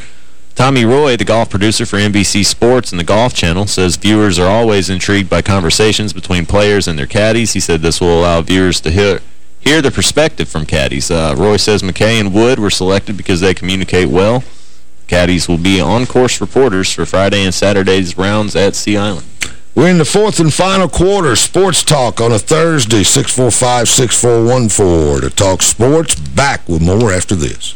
Tommy Roy, the golf producer for NBC Sports and the Golf Channel, says viewers are always intrigued by conversations between players and their caddies. He said this will allow viewers to hear hear the perspective from caddies. Uh, Roy says Mackay and Wood were selected because they communicate well. Caddies will be on-course reporters for Friday and Saturday's rounds at Sea Island. We're in the fourth and final quarter. Sports Talk on a Thursday, 645-6414. To talk sports, back with more after this.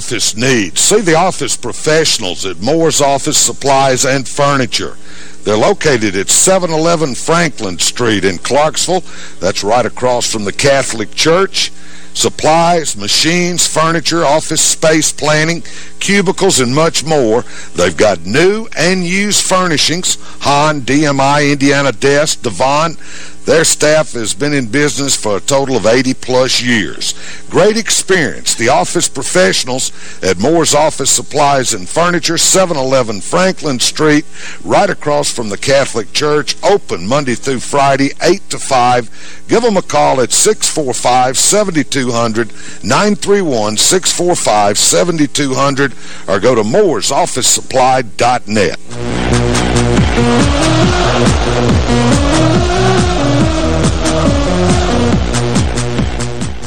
office needs, see the office professionals at Moore's Office Supplies and Furniture. They're located at 711 Franklin Street in Clarksville. That's right across from the Catholic Church. Supplies, machines, furniture, office space planning, cubicles, and much more. They've got new and used furnishings, HON, DMI, Indiana Desk, Devon. Their staff has been in business for a total of 80-plus years. Great experience. The office professionals at Moore's Office Supplies and Furniture, 711 Franklin Street, right across from the Catholic Church, open Monday through Friday, 8 to 5. Give them a call at 645-7200, 931-645-7200, or go to mooresofficesupply.net.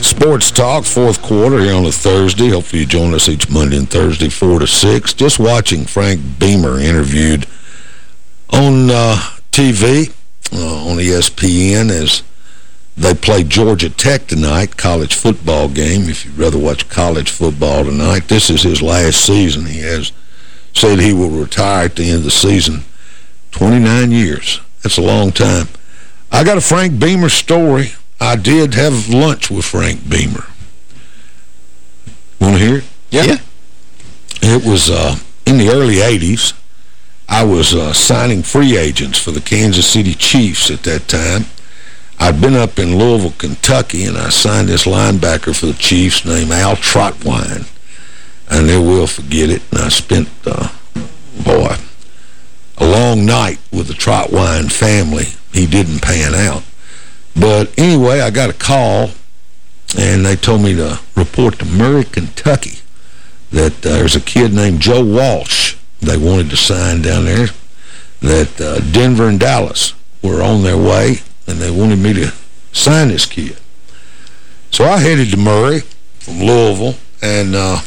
Sports Talk, fourth quarter here on a Thursday. Hopefully you join us each Monday and Thursday, 4 to 6. Just watching Frank Beamer interviewed on uh, TV, uh, on ESPN, as they play Georgia Tech tonight, college football game. If you'd rather watch college football tonight, this is his last season. He has said he will retire at the end of the season. 29 years. That's a long time. I got a Frank Beamer story. I did have lunch with Frank Beamer. Want to hear it? Yeah. It was uh, in the early 80s. I was uh, signing free agents for the Kansas City Chiefs at that time. I'd been up in Louisville, Kentucky, and I signed this linebacker for the Chiefs named Al Trotwine. I never will forget it. And I spent, uh, boy, a long night with the Trotwine family. He didn't pan out. But anyway, I got a call, and they told me to report to Murray, Kentucky, that uh, there's a kid named Joe Walsh they wanted to sign down there, that uh, Denver and Dallas were on their way, and they wanted me to sign this kid. So I headed to Murray from Louisville and uh,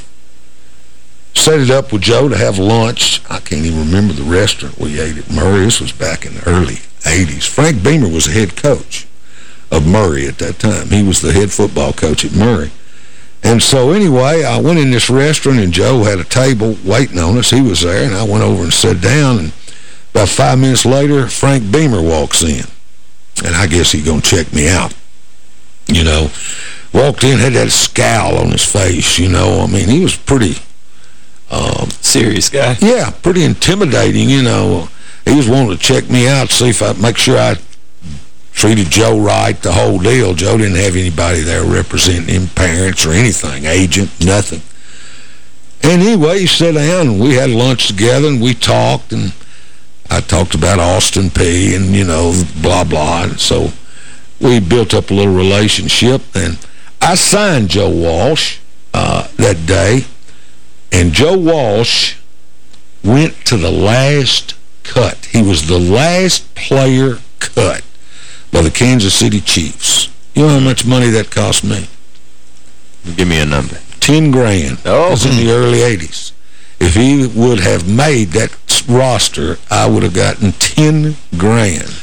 set it up with Joe to have lunch. I can't even remember the restaurant we ate at Murray. This was back in the early 80s. Frank Beamer was the head coach of Murray at that time. He was the head football coach at Murray. And so anyway, I went in this restaurant and Joe had a table waiting on us. He was there and I went over and sat down and about five minutes later, Frank Beamer walks in. And I guess he going to check me out. You know, walked in, had that scowl on his face, you know. I mean, he was pretty... Um, Serious guy? Yeah, pretty intimidating, you know. He was wanting to check me out, see if I make sure I treated Joe right, the whole deal. Joe didn't have anybody there representing him, parents or anything, agent, nothing. And anyway, he sat down and we had lunch together and we talked and I talked about Austin Peay and, you know, blah, blah. And so we built up a little relationship and I signed Joe Walsh uh, that day and Joe Walsh went to the last cut. He was the last player cut by the Kansas City Chiefs. You know how much money that cost me? Give me a number. 10 grand. Oh. It was in the early 80s. If he would have made that roster, I would have gotten 10 grand.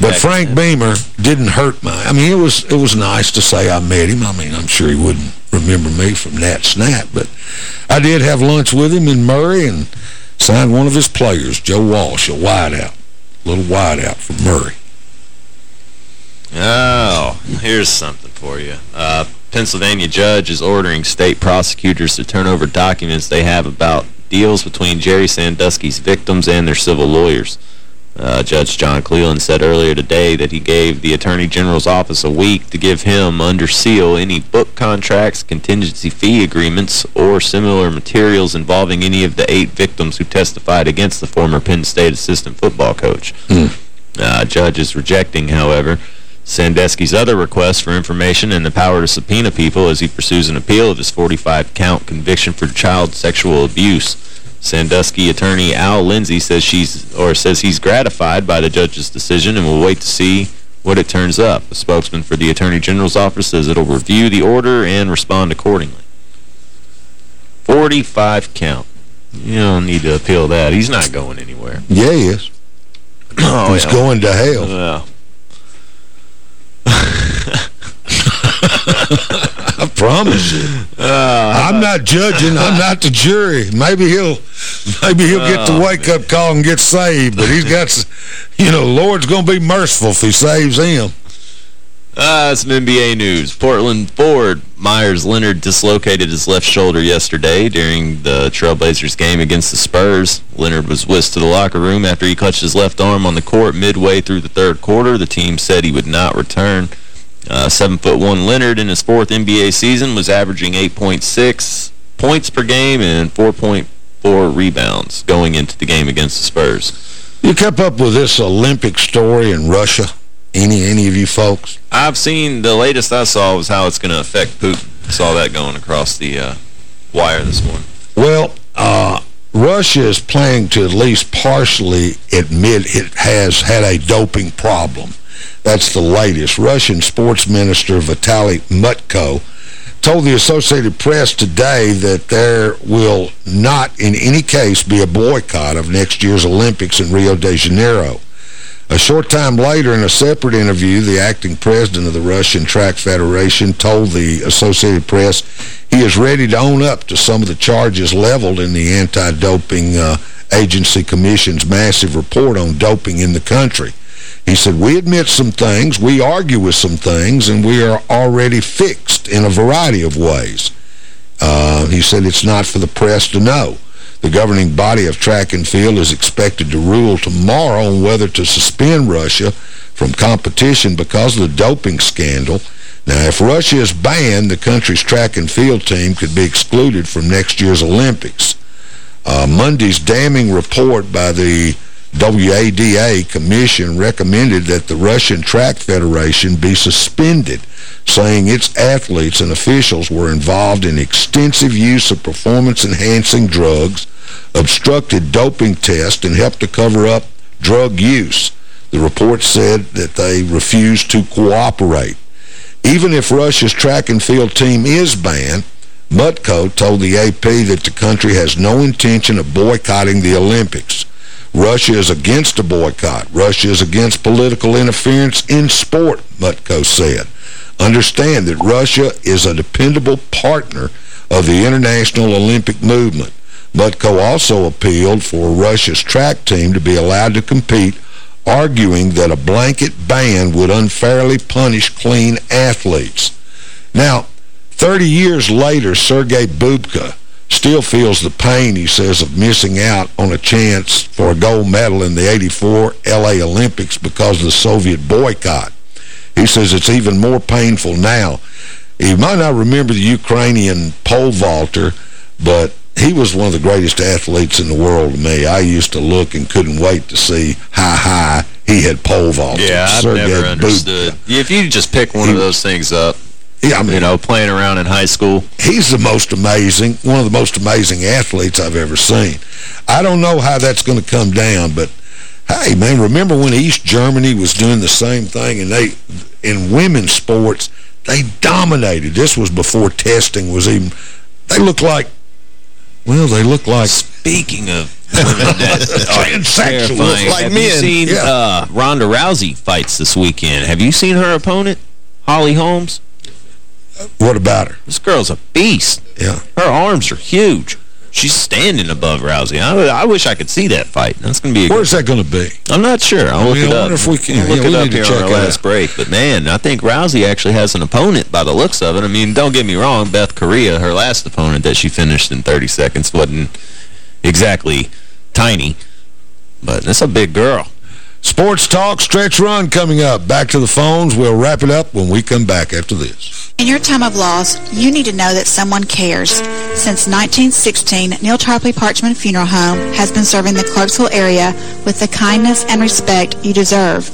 But Frank Beamer didn't hurt my... I mean, it was it was nice to say I met him. I mean, I'm sure he wouldn't remember me from that snap, but I did have lunch with him in Murray and signed one of his players, Joe Walsh, a wideout. A little wideout from Murray. Oh, here's something for you. Uh, Pennsylvania judge is ordering state prosecutors to turn over documents they have about deals between Jerry Sandusky's victims and their civil lawyers. Uh, Judge John Cleland said earlier today that he gave the Attorney General's office a week to give him under seal any book contracts, contingency fee agreements, or similar materials involving any of the eight victims who testified against the former Penn State assistant football coach. Uh, judge is rejecting, however, Sandusky's other request for information and the power to subpoena people as he pursues an appeal of his 45-count conviction for child sexual abuse. Sandusky attorney Al Lindsay says she's or says he's gratified by the judge's decision and will wait to see what it turns up. A spokesman for the Attorney General's office says it'll review the order and respond accordingly. 45 count. You don't need to appeal that. He's not going anywhere. Yeah, he is. Oh, He's yeah. going to hell. Yeah. I promise you. Uh, I'm not judging. I'm not the jury. Maybe he'll maybe he'll get the Oh, wake-up call and get saved, but he's got, you know, Lord's going to be merciful if he saves him. Uh, some NBA news. Portland forward Meyers Leonard dislocated his left shoulder yesterday during the Trailblazers game against the Spurs. Leonard was whisked to the locker room after he clutched his left arm on the court midway through the third quarter. The team said he would not return. Uh, seven foot one Leonard in his fourth NBA season was averaging 8.6 points per game and 4.4 rebounds going into the game against the Spurs. You kept up with this Olympic story in Russia? Any any of you folks? I've seen, the latest I saw was how it's going to affect Putin. Saw that going across the uh, wire this morning. Well, uh, Russia is planning to at least partially admit it has had a doping problem. That's the latest. Russian sports minister Vitaly Mutko told the Associated Press today that there will not in any case be a boycott of next year's Olympics in Rio de Janeiro. A short time later, in a separate interview, the acting president of the Russian Track Federation told the Associated Press he is ready to own up to some of the charges leveled in the Anti-Doping uh, Agency Commission's massive report on doping in the country. He said, we admit some things, we argue with some things, and we are already fixed in a variety of ways. Uh, he said it's not for the press to know. The governing body of track and field is expected to rule tomorrow on whether to suspend Russia from competition because of the doping scandal. Now, if Russia is banned, the country's track and field team could be excluded from next year's Olympics. Uh, Monday's damning report by the WADA Commission recommended that the Russian Track Federation be suspended, saying its athletes and officials were involved in extensive use of performance-enhancing drugs, obstructed doping tests, and helped to cover up drug use. The report said that they refused to cooperate. Even if Russia's track and field team is banned, Mutko told the AP that the country has no intention of boycotting the Olympics. Russia is against a boycott. Russia is against political interference in sport, Mutko said. Understand that Russia is a dependable partner of the international Olympic movement. Mutko also appealed for Russia's track team to be allowed to compete, arguing that a blanket ban would unfairly punish clean athletes. Now, 30 years later, Sergei Bubka still feels the pain, he says, of missing out on a chance for a gold medal in the 84 L.A. Olympics because of the Soviet boycott. He says it's even more painful now. He might not remember the Ukrainian pole vaulter, but he was one of the greatest athletes in the world to me. I used to look and couldn't wait to see how high he had pole vaulted. Yeah, I've Sergei never understood. If you just pick one of those things up, yeah, I mean, you know, playing around in high school. He's the most amazing, one of the most amazing athletes I've ever seen. I don't know how that's going to come down, but hey, man, remember when East Germany was doing the same thing and they, in women's sports, they dominated. This was before testing was even, they look like, well, they look like... Speaking of women Transsexuals. Like have men. you seen Yeah. uh, Ronda Rousey fights this weekend? Have you seen her opponent, Holly Holmes? What about her? This girl's a beast. Yeah. Her arms are huge. She's standing above Rousey. I, I wish I could see that fight. That's going to be a Where's that going to be? I'm not sure. I'll I look mean, it I up. wonder if we can- look yeah, it we up here on it our last out. break. But, man, I think Rousey actually has an opponent by the looks of it. I mean, don't get me wrong. Bethe Correia, her last opponent that she finished in 30 seconds, wasn't exactly tiny. But that's a big girl. Sports Talk, Stretch Run coming up. Back to the phones. We'll wrap it up when we come back after this. In your time of loss, you need to know that someone cares. Since 1916, Neal Tarpley Parchman Funeral Home has been serving the Clarksville area with the kindness and respect you deserve.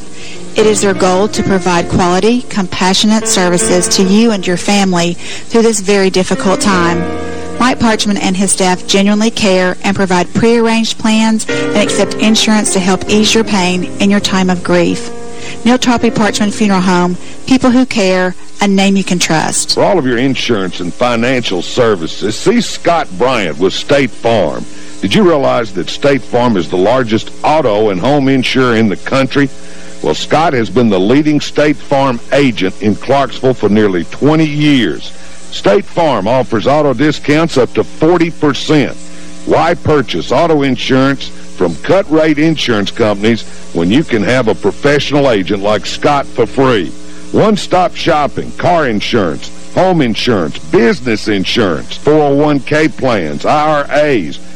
It is their goal to provide quality, compassionate services to you and your family through this very difficult time. Mike Parchman and his staff genuinely care and provide prearranged plans and accept insurance to help ease your pain in your time of grief. Neal Tarpley Parchman Funeral Home, people who care, a name you can trust. For all of your insurance and financial services, see Scott Bryant with State Farm. Did you realize that State Farm is the largest auto and home insurer in the country? Well, Scott has been the leading State Farm agent in Clarksville for nearly 20 years. State Farm offers auto discounts up to 40%. Why purchase auto insurance from cut-rate insurance companies when you can have a professional agent like Scott for free? One-stop shopping, car insurance, home insurance, business insurance, 401k plans, IRAs,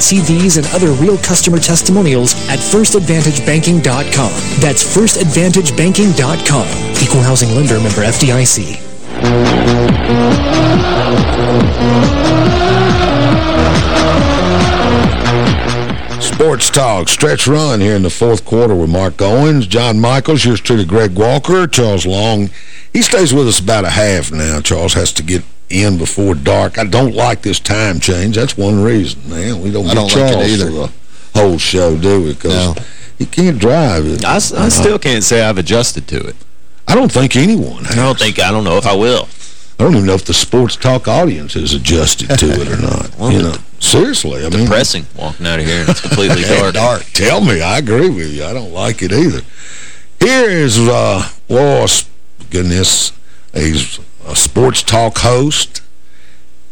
See these and other real customer testimonials at firstadvantagebanking.com. That's firstadvantagebanking.com. Equal housing lender member FDIC. Sports Talk, stretch run here in the fourth quarter with Mark Owens, John Michaels, yours truly, Greg Walker, Charles Long. He stays with us about a half now. Charles has to get in before dark. I don't like this time change. That's one reason, man. We don't I get don't Charles like it either. for the whole show, do we? Because he can't drive it. I, I still can't say I've adjusted to it. I don't think anyone has. I don't think, I don't know if I will. I don't even know if the Sports Talk audience has adjusted to it or not. Well, you know, seriously. I mean, Depressing walking out of here and it's completely dark. dark. Tell me, I agree with you. I don't like it either. Here is, uh, well, s- goodness, he's a Sports Talk host.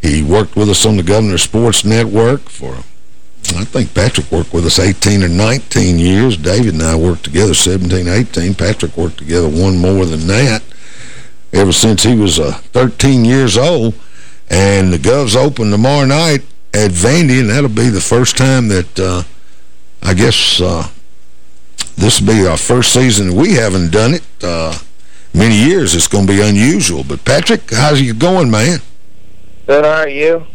He worked with us on the Governor Sports Network for, I think Patrick worked with us 18 or 19 years. David and I worked together 17, 18. Patrick worked together one more than that ever since he was uh, 13 years old. And the Govs open tomorrow night at Vandy, and that'll be the first time that, uh, I guess, uh, this will be our first season. We haven't done it uh, many years. It's going to be unusual. But, Patrick, how's you going, man? Good, how are you?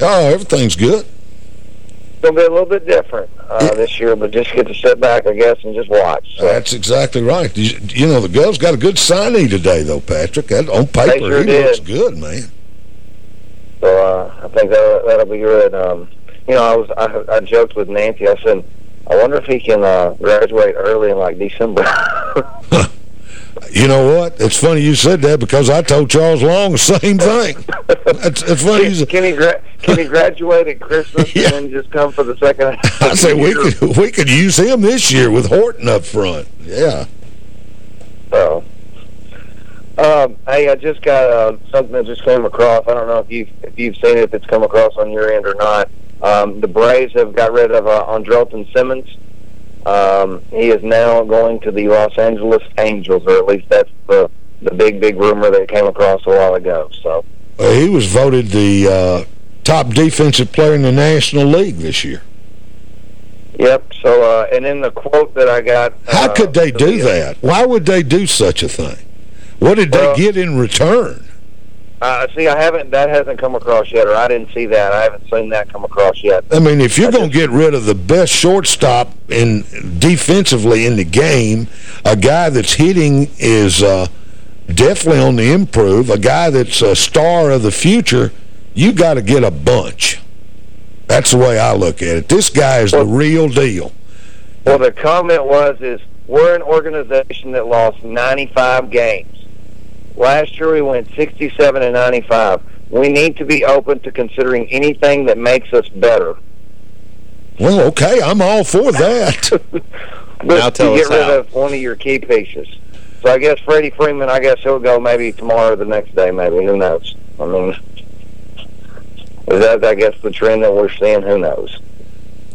Oh, everything's good. It's going to be a little bit different uh, this year, but just get to sit back, I guess, and just watch. So. That's exactly right. You, you know, the Govs got a good signee today, though, Patrick. That, on paper, sure he did. looks good, man. So uh, I think that, that'll be good. Um, you know, I was I, I joked with Nancy. I said, I wonder if he can uh, graduate early in, like, December. You know what? It's funny you said that because I told Charles Long the same thing. It's, it's funny. said- can, he gra can he graduate at Christmas and then just come for the second half? I say we could we could use him this year with Horton up front. Yeah. Oh. um, hey, I just got uh, something that just came across. I don't know if you've if you've seen it, if it's come across on your end or not. Um, the Braves have got rid of uh, Andrelton Simmons. Um, he is now going to the Los Angeles Angels, or at least that's the the big big rumor that came across a while ago. So, he was voted the uh, top defensive player in the National League this year. yep. So, uh, and in the quote that I got, How uh, could they do that? Why would they do such a thing? What did Well- they get in return? Uh, see, I haven't. That hasn't come across yet, or I didn't see that. I haven't seen that come across yet. I mean, if you're going to get rid of the best shortstop in defensively in the game, a guy that's hitting is uh, definitely on the improve, a guy that's a star of the future, you got to get a bunch. That's the way I look at it. This guy is the real deal. Well, the comment was, is we're an organization that lost 95 games. Last year we went 67 and 95. We need to be open to considering anything that makes us better. Well, okay, I'm all for that. But Now tell to us get rid how. of one of your key pieces. So I guess Freddie Freeman, I guess he'll go maybe tomorrow or the next day, maybe. Who knows? I mean, is that, I guess, the trend that we're seeing? Who knows?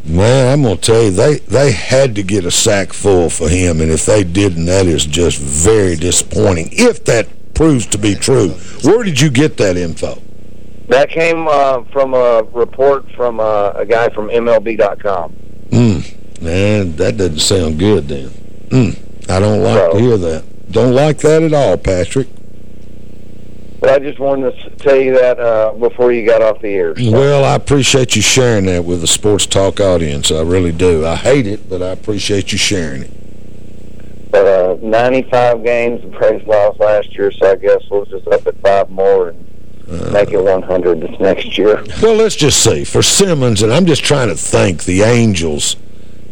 Man, I'm going to tell you, they, they had to get a sack full for him, and if they didn't, that is just very disappointing, if that proves to be true. Where did you get that info? That came uh, from a report from uh, a guy from MLB.com. Hmm. Man, that doesn't sound good then. Hmm. I don't like to hear that. Don't like that at all, Patrick. But I just wanted to tell you that uh, before you got off the air. Well, I appreciate you sharing that with the Sports Talk audience. I really do. I hate it, but I appreciate you sharing it. But uh, 95 games, the Braves lost last year, so I guess we'll just up at five more and make it 100 this next year. Well, let's just see. For Simmons, and I'm just trying to think, the Angels,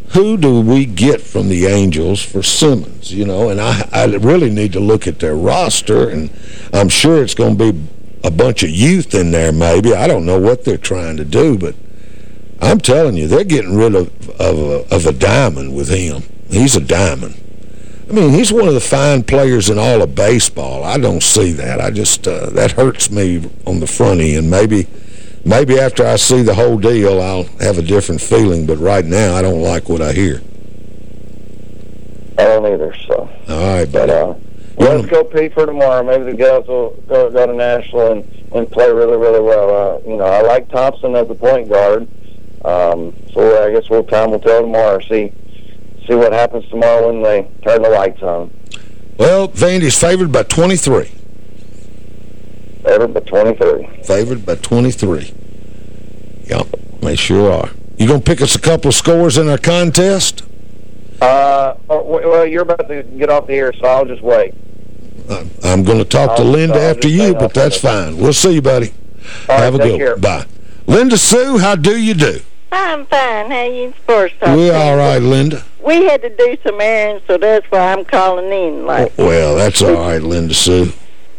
who do we get from the Angels for Simmons? You know, and I, I really need to look at their roster, and I'm sure it's going to be a bunch of youth in there maybe. I don't know what they're trying to do, but I'm telling you, they're getting rid of, of, a, of a diamond with him. He's a diamond. I mean, he's one of the fine players in all of baseball. I don't see that. I just, uh, that hurts me on the front end. Maybe maybe after I see the whole deal, I'll have a different feeling. But right now, I don't like what I hear. I don't either, so. All right, But buddy. uh, let's go Peay for tomorrow. Maybe the guys will go, go to Nashville and, and play really, really well. Uh, you know, I like Thompson as a point guard. Um, so I guess we'll time will tell tomorrow. See see what happens tomorrow when they turn the lights on. Well, Vandy's favored by 23. Favored by 23. Favored by 23. Yep, they sure are. You going to pick us a couple of scores in our contest? Uh, oh, well, you're about to get off the air, so I'll just wait. I'm going to talk to Linda after you, but that's fine. We'll see you, buddy. All right, Have a good care. one. Bye. Linda Sue, how do you do? I'm fine. How you first off? We're all right, Linda. We had to do some errands, so that's why I'm calling in. Like, Well, that's all right, Linda Sue.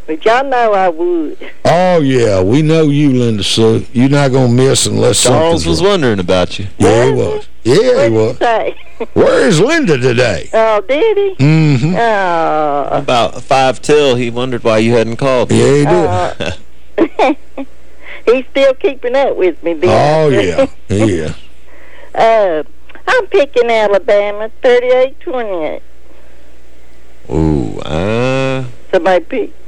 but y'all know I would. Oh, yeah, we know you, Linda Sue. You're not going to miss unless Charles was wrong. wondering about you. Yeah, he was. Yeah, he was. Say, Where is Linda today? oh, did he? Mm-hmm. Oh, About five till, he wondered why you hadn't called. Yeah, he did. Uh, he's still keeping up with me. Bill. Oh, yeah. Yeah. uh, I'm picking Alabama, 38-28. Ooh, uh, Somebody pick.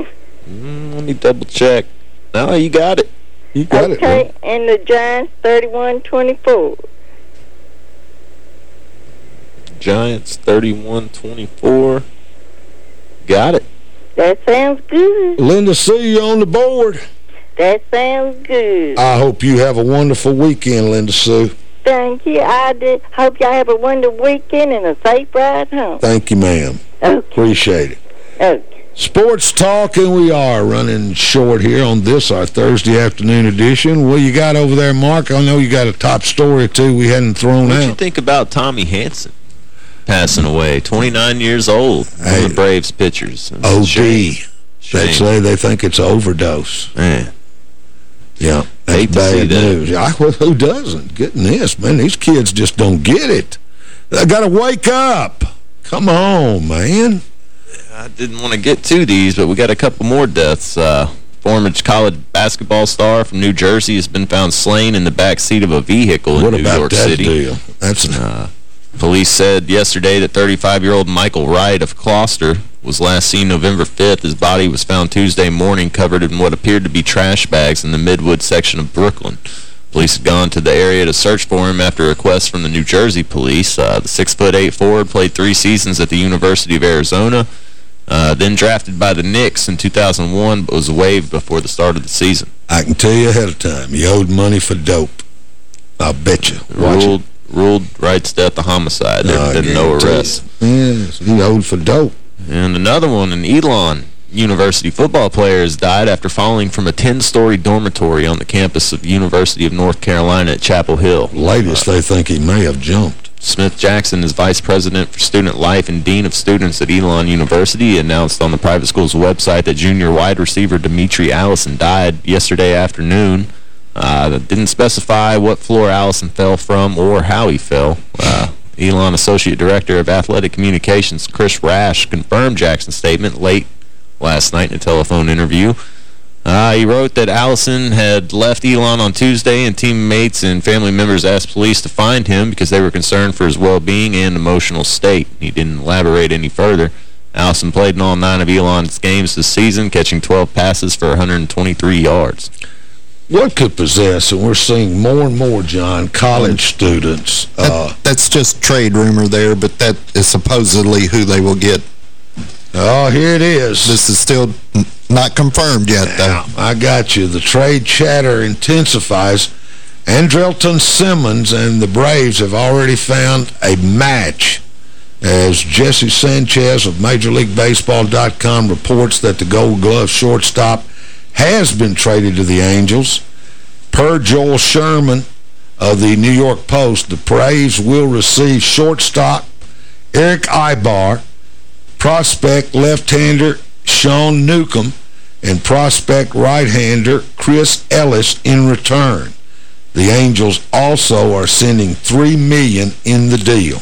mm, let me double check. No, you got it. You got okay, it. Okay, and the Giants, 31-24. Giants 31-24. Got it. That sounds good. Linda you on the board. That sounds good. I hope you have a wonderful weekend, Linda Sue. Thank you. I did. hope y'all have a wonderful weekend and a safe ride home. Thank you, ma'am. Appreciate it. Okay. Sports Talk, and we are running short here on this, our Thursday afternoon edition. What you got over there, Mark? I know you got a top story too, we hadn't thrown What you out. think about Tommy Hanson passing away? 29 years old. One of the Braves pitchers. It's a OD. shame. They say they think it's overdose. Man. Yeah, that's Hate to see bad that. news. I, well, who doesn't? Getting this, man. These kids just don't get it. They got to wake up. Come on, man. I didn't want to get to these, but we got a couple more deaths. Uh, former college basketball star from New Jersey has been found slain in the back seat of a vehicle in What New about York that City. deal? That's uh, Police said yesterday that 35-year-old Michael Wright of Gloucester was last seen November 5th. His body was found Tuesday morning covered in what appeared to be trash bags in the Midwood section of Brooklyn. Police had gone to the area to search for him after a request from the New Jersey police. Uh, the 6'8 forward played three seasons at the University of Arizona, uh, then drafted by the Knicks in 2001, but was waived before the start of the season. I can tell you ahead of time, you owed money for dope. I'll bet you. Ruled, ruled Wright's death a homicide. There No, been no arrests. Yes, he owed for dope. And another one, an Elon University football player has died after falling from a 10-story dormitory on the campus of University of North Carolina at Chapel Hill. Latest, they think he may have jumped. Smith Jackson is vice president for student life and dean of students at Elon University. He announced on the private school's website that junior wide receiver Demitri Allison died yesterday afternoon. Uh, didn't specify what floor Allison fell from or how he fell. Uh, Elon Associate Director of Athletic Communications Chris Rash confirmed Jackson's statement late last night in a telephone interview. Uh, he wrote that Allison had left Elon on Tuesday and teammates and family members asked police to find him because they were concerned for his well-being and emotional state. He didn't elaborate any further. Allison played in all nine of Elon's games this season, catching 12 passes for 123 yards. What could possess, and we're seeing more and more, John, college students. Uh, That's just trade rumor there, but that is supposedly who they will get. Oh, here it is. This is still not confirmed yet, though. I got you. The trade chatter intensifies. Andrelton Simmons and the Braves have already found a match as Jesse Sanchez of MajorLeagueBaseball.com reports that the Gold Glove shortstop has been traded to the Angels. Per Joel Sherman of the New York Post, the Braves will receive shortstop Erick Aybar, prospect left-hander Sean Newcomb, and prospect right-hander Chris Ellis in return. The Angels also are sending 3 million in the deal.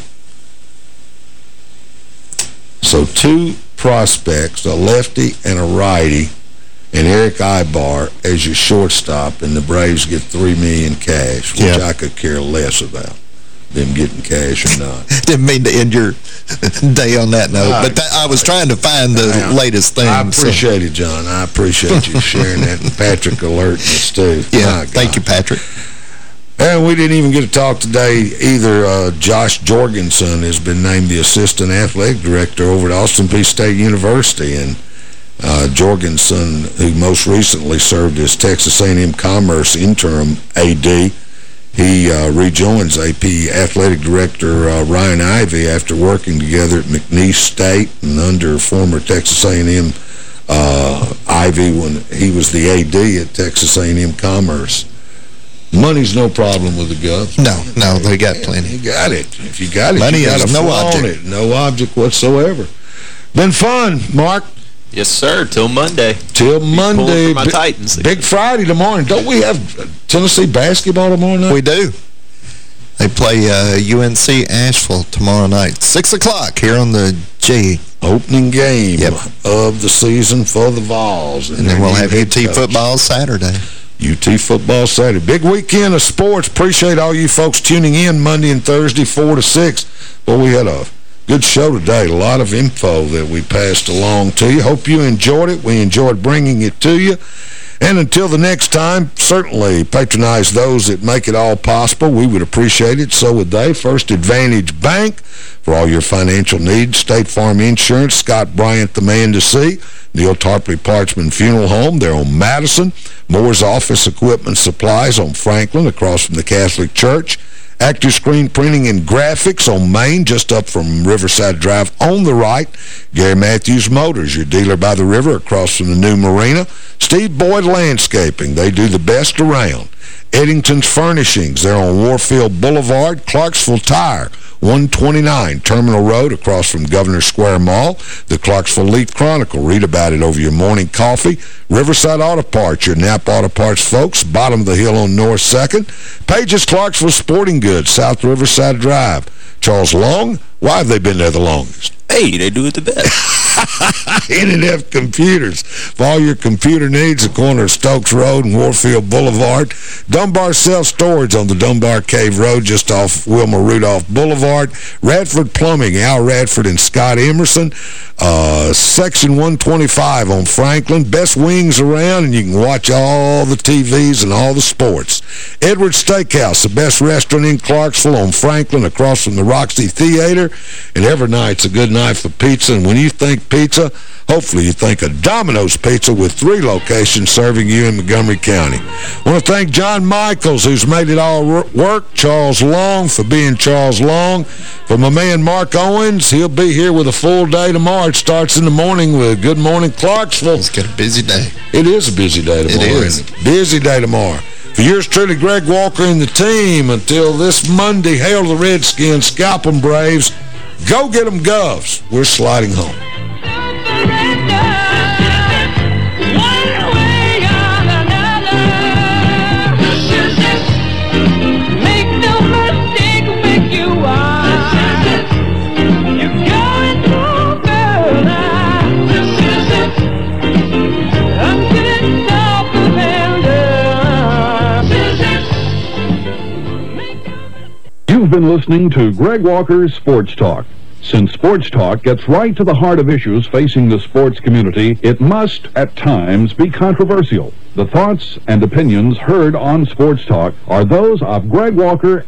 So two prospects, a lefty and a righty, and Erick Aybar as your shortstop, and the Braves get 3 million cash, which. I could care less about, them getting cash or not. Didn't mean to end your day on that note, but that, I was trying to find the latest thing. I so- appreciate it, John. I appreciate you sharing that and Patrick alerting us, too. Yeah, thank you, Patrick. And we didn't even get to talk today either. Uh, Josh Jorgensen has been named the assistant athletic director over at Austin Peay State University. And uh, Jorgensen, who most recently served as Texas A&M Commerce interim AD, He uh, rejoins AP Athletic Director uh, Ryan Ivey after working together at McNeese State and under former Texas A&M uh, Ivey when he was the AD at Texas A&M Commerce. Money's no problem with the Gov. No, no, they got plenty. You got it. If you got it, Money you got is no object. it. No object whatsoever. Been fun, Mark. Yes, sir. Till Monday. Till Monday. my Bi- Titans. Big Friday tomorrow. Don't we have Tennessee basketball tomorrow night? We do. They play uh, UNC Asheville tomorrow night, 6 o'clock here on the G. Opening game of the season for the Vols. And then we'll have UT football Saturday. UT football Saturday. Big weekend of sports. Appreciate all you folks tuning in Monday and Thursday, 4 to 6. Well, we had a good show today. A lot of info that we passed along to you. Hope you enjoyed it. We enjoyed bringing it to you. And until the next time, certainly patronize those that make it all possible. We would appreciate it. So would they. First Advantage Bank for all your financial needs. State Farm Insurance. Scott Bryant, the man to see. Neal Tarpley Parchman Funeral Home. They're on Madison. Moore's Office Equipment Supplies on Franklin across from the Catholic Church. Active Screen Printing and Graphics on Main, just up from Riverside Drive on the right. Gary Matthews Motors, your dealer by the river across from the new marina. Steve Boyd Landscaping, they do the best around. Eddington's Furnishings, they're on Warfield Boulevard. Clarksville Tire, 129 Terminal Road across from Governor Square Mall. The Clarksville Leaf Chronicle, read about it over your morning coffee. Riverside Auto Parts, your Nap Auto Parts folks, bottom of the hill on North 2nd. Pages Clarksville Sporting Goods, South Riverside Drive. Charles Long, why have they been there the longest? Hey, they do it the best. NNF Computers. For all your computer needs, the corner of Stokes Road and Warfield Boulevard. Dunbar Self Storage on the Dunbar Cave Road just off Wilma Rudolph Boulevard. Radford Plumbing, Al Radford and Scott Emerson. Uh, Section 125 on Franklin. Best wings around, and you can watch all the TVs and all the sports. Edward Steakhouse, the best restaurant in Clarksville on Franklin across from the Roxy Theater. And every night's a good night for pizza. And when you think pizza, hopefully you think of Domino's Pizza with three locations serving you in Montgomery County. I want to thank John Michaels, who's made it all work. Charles Long for being Charles Long. For my man Mark Owens, he'll be here with a full day tomorrow. It starts in the morning with Good Morning Clarksville. It's got a busy day. It is a busy day tomorrow. It is. Busy day tomorrow. For yours truly, Greg Walker and the team, until this Monday, hail the Redskins, scalp them Braves. Go get them Govs. We're sliding home. Been listening to Greg Walker's Sports Talk. Since Sports Talk gets right to the heart of issues facing the sports community, it must, at times, be controversial. The thoughts and opinions heard on Sports Talk are those of Greg Walker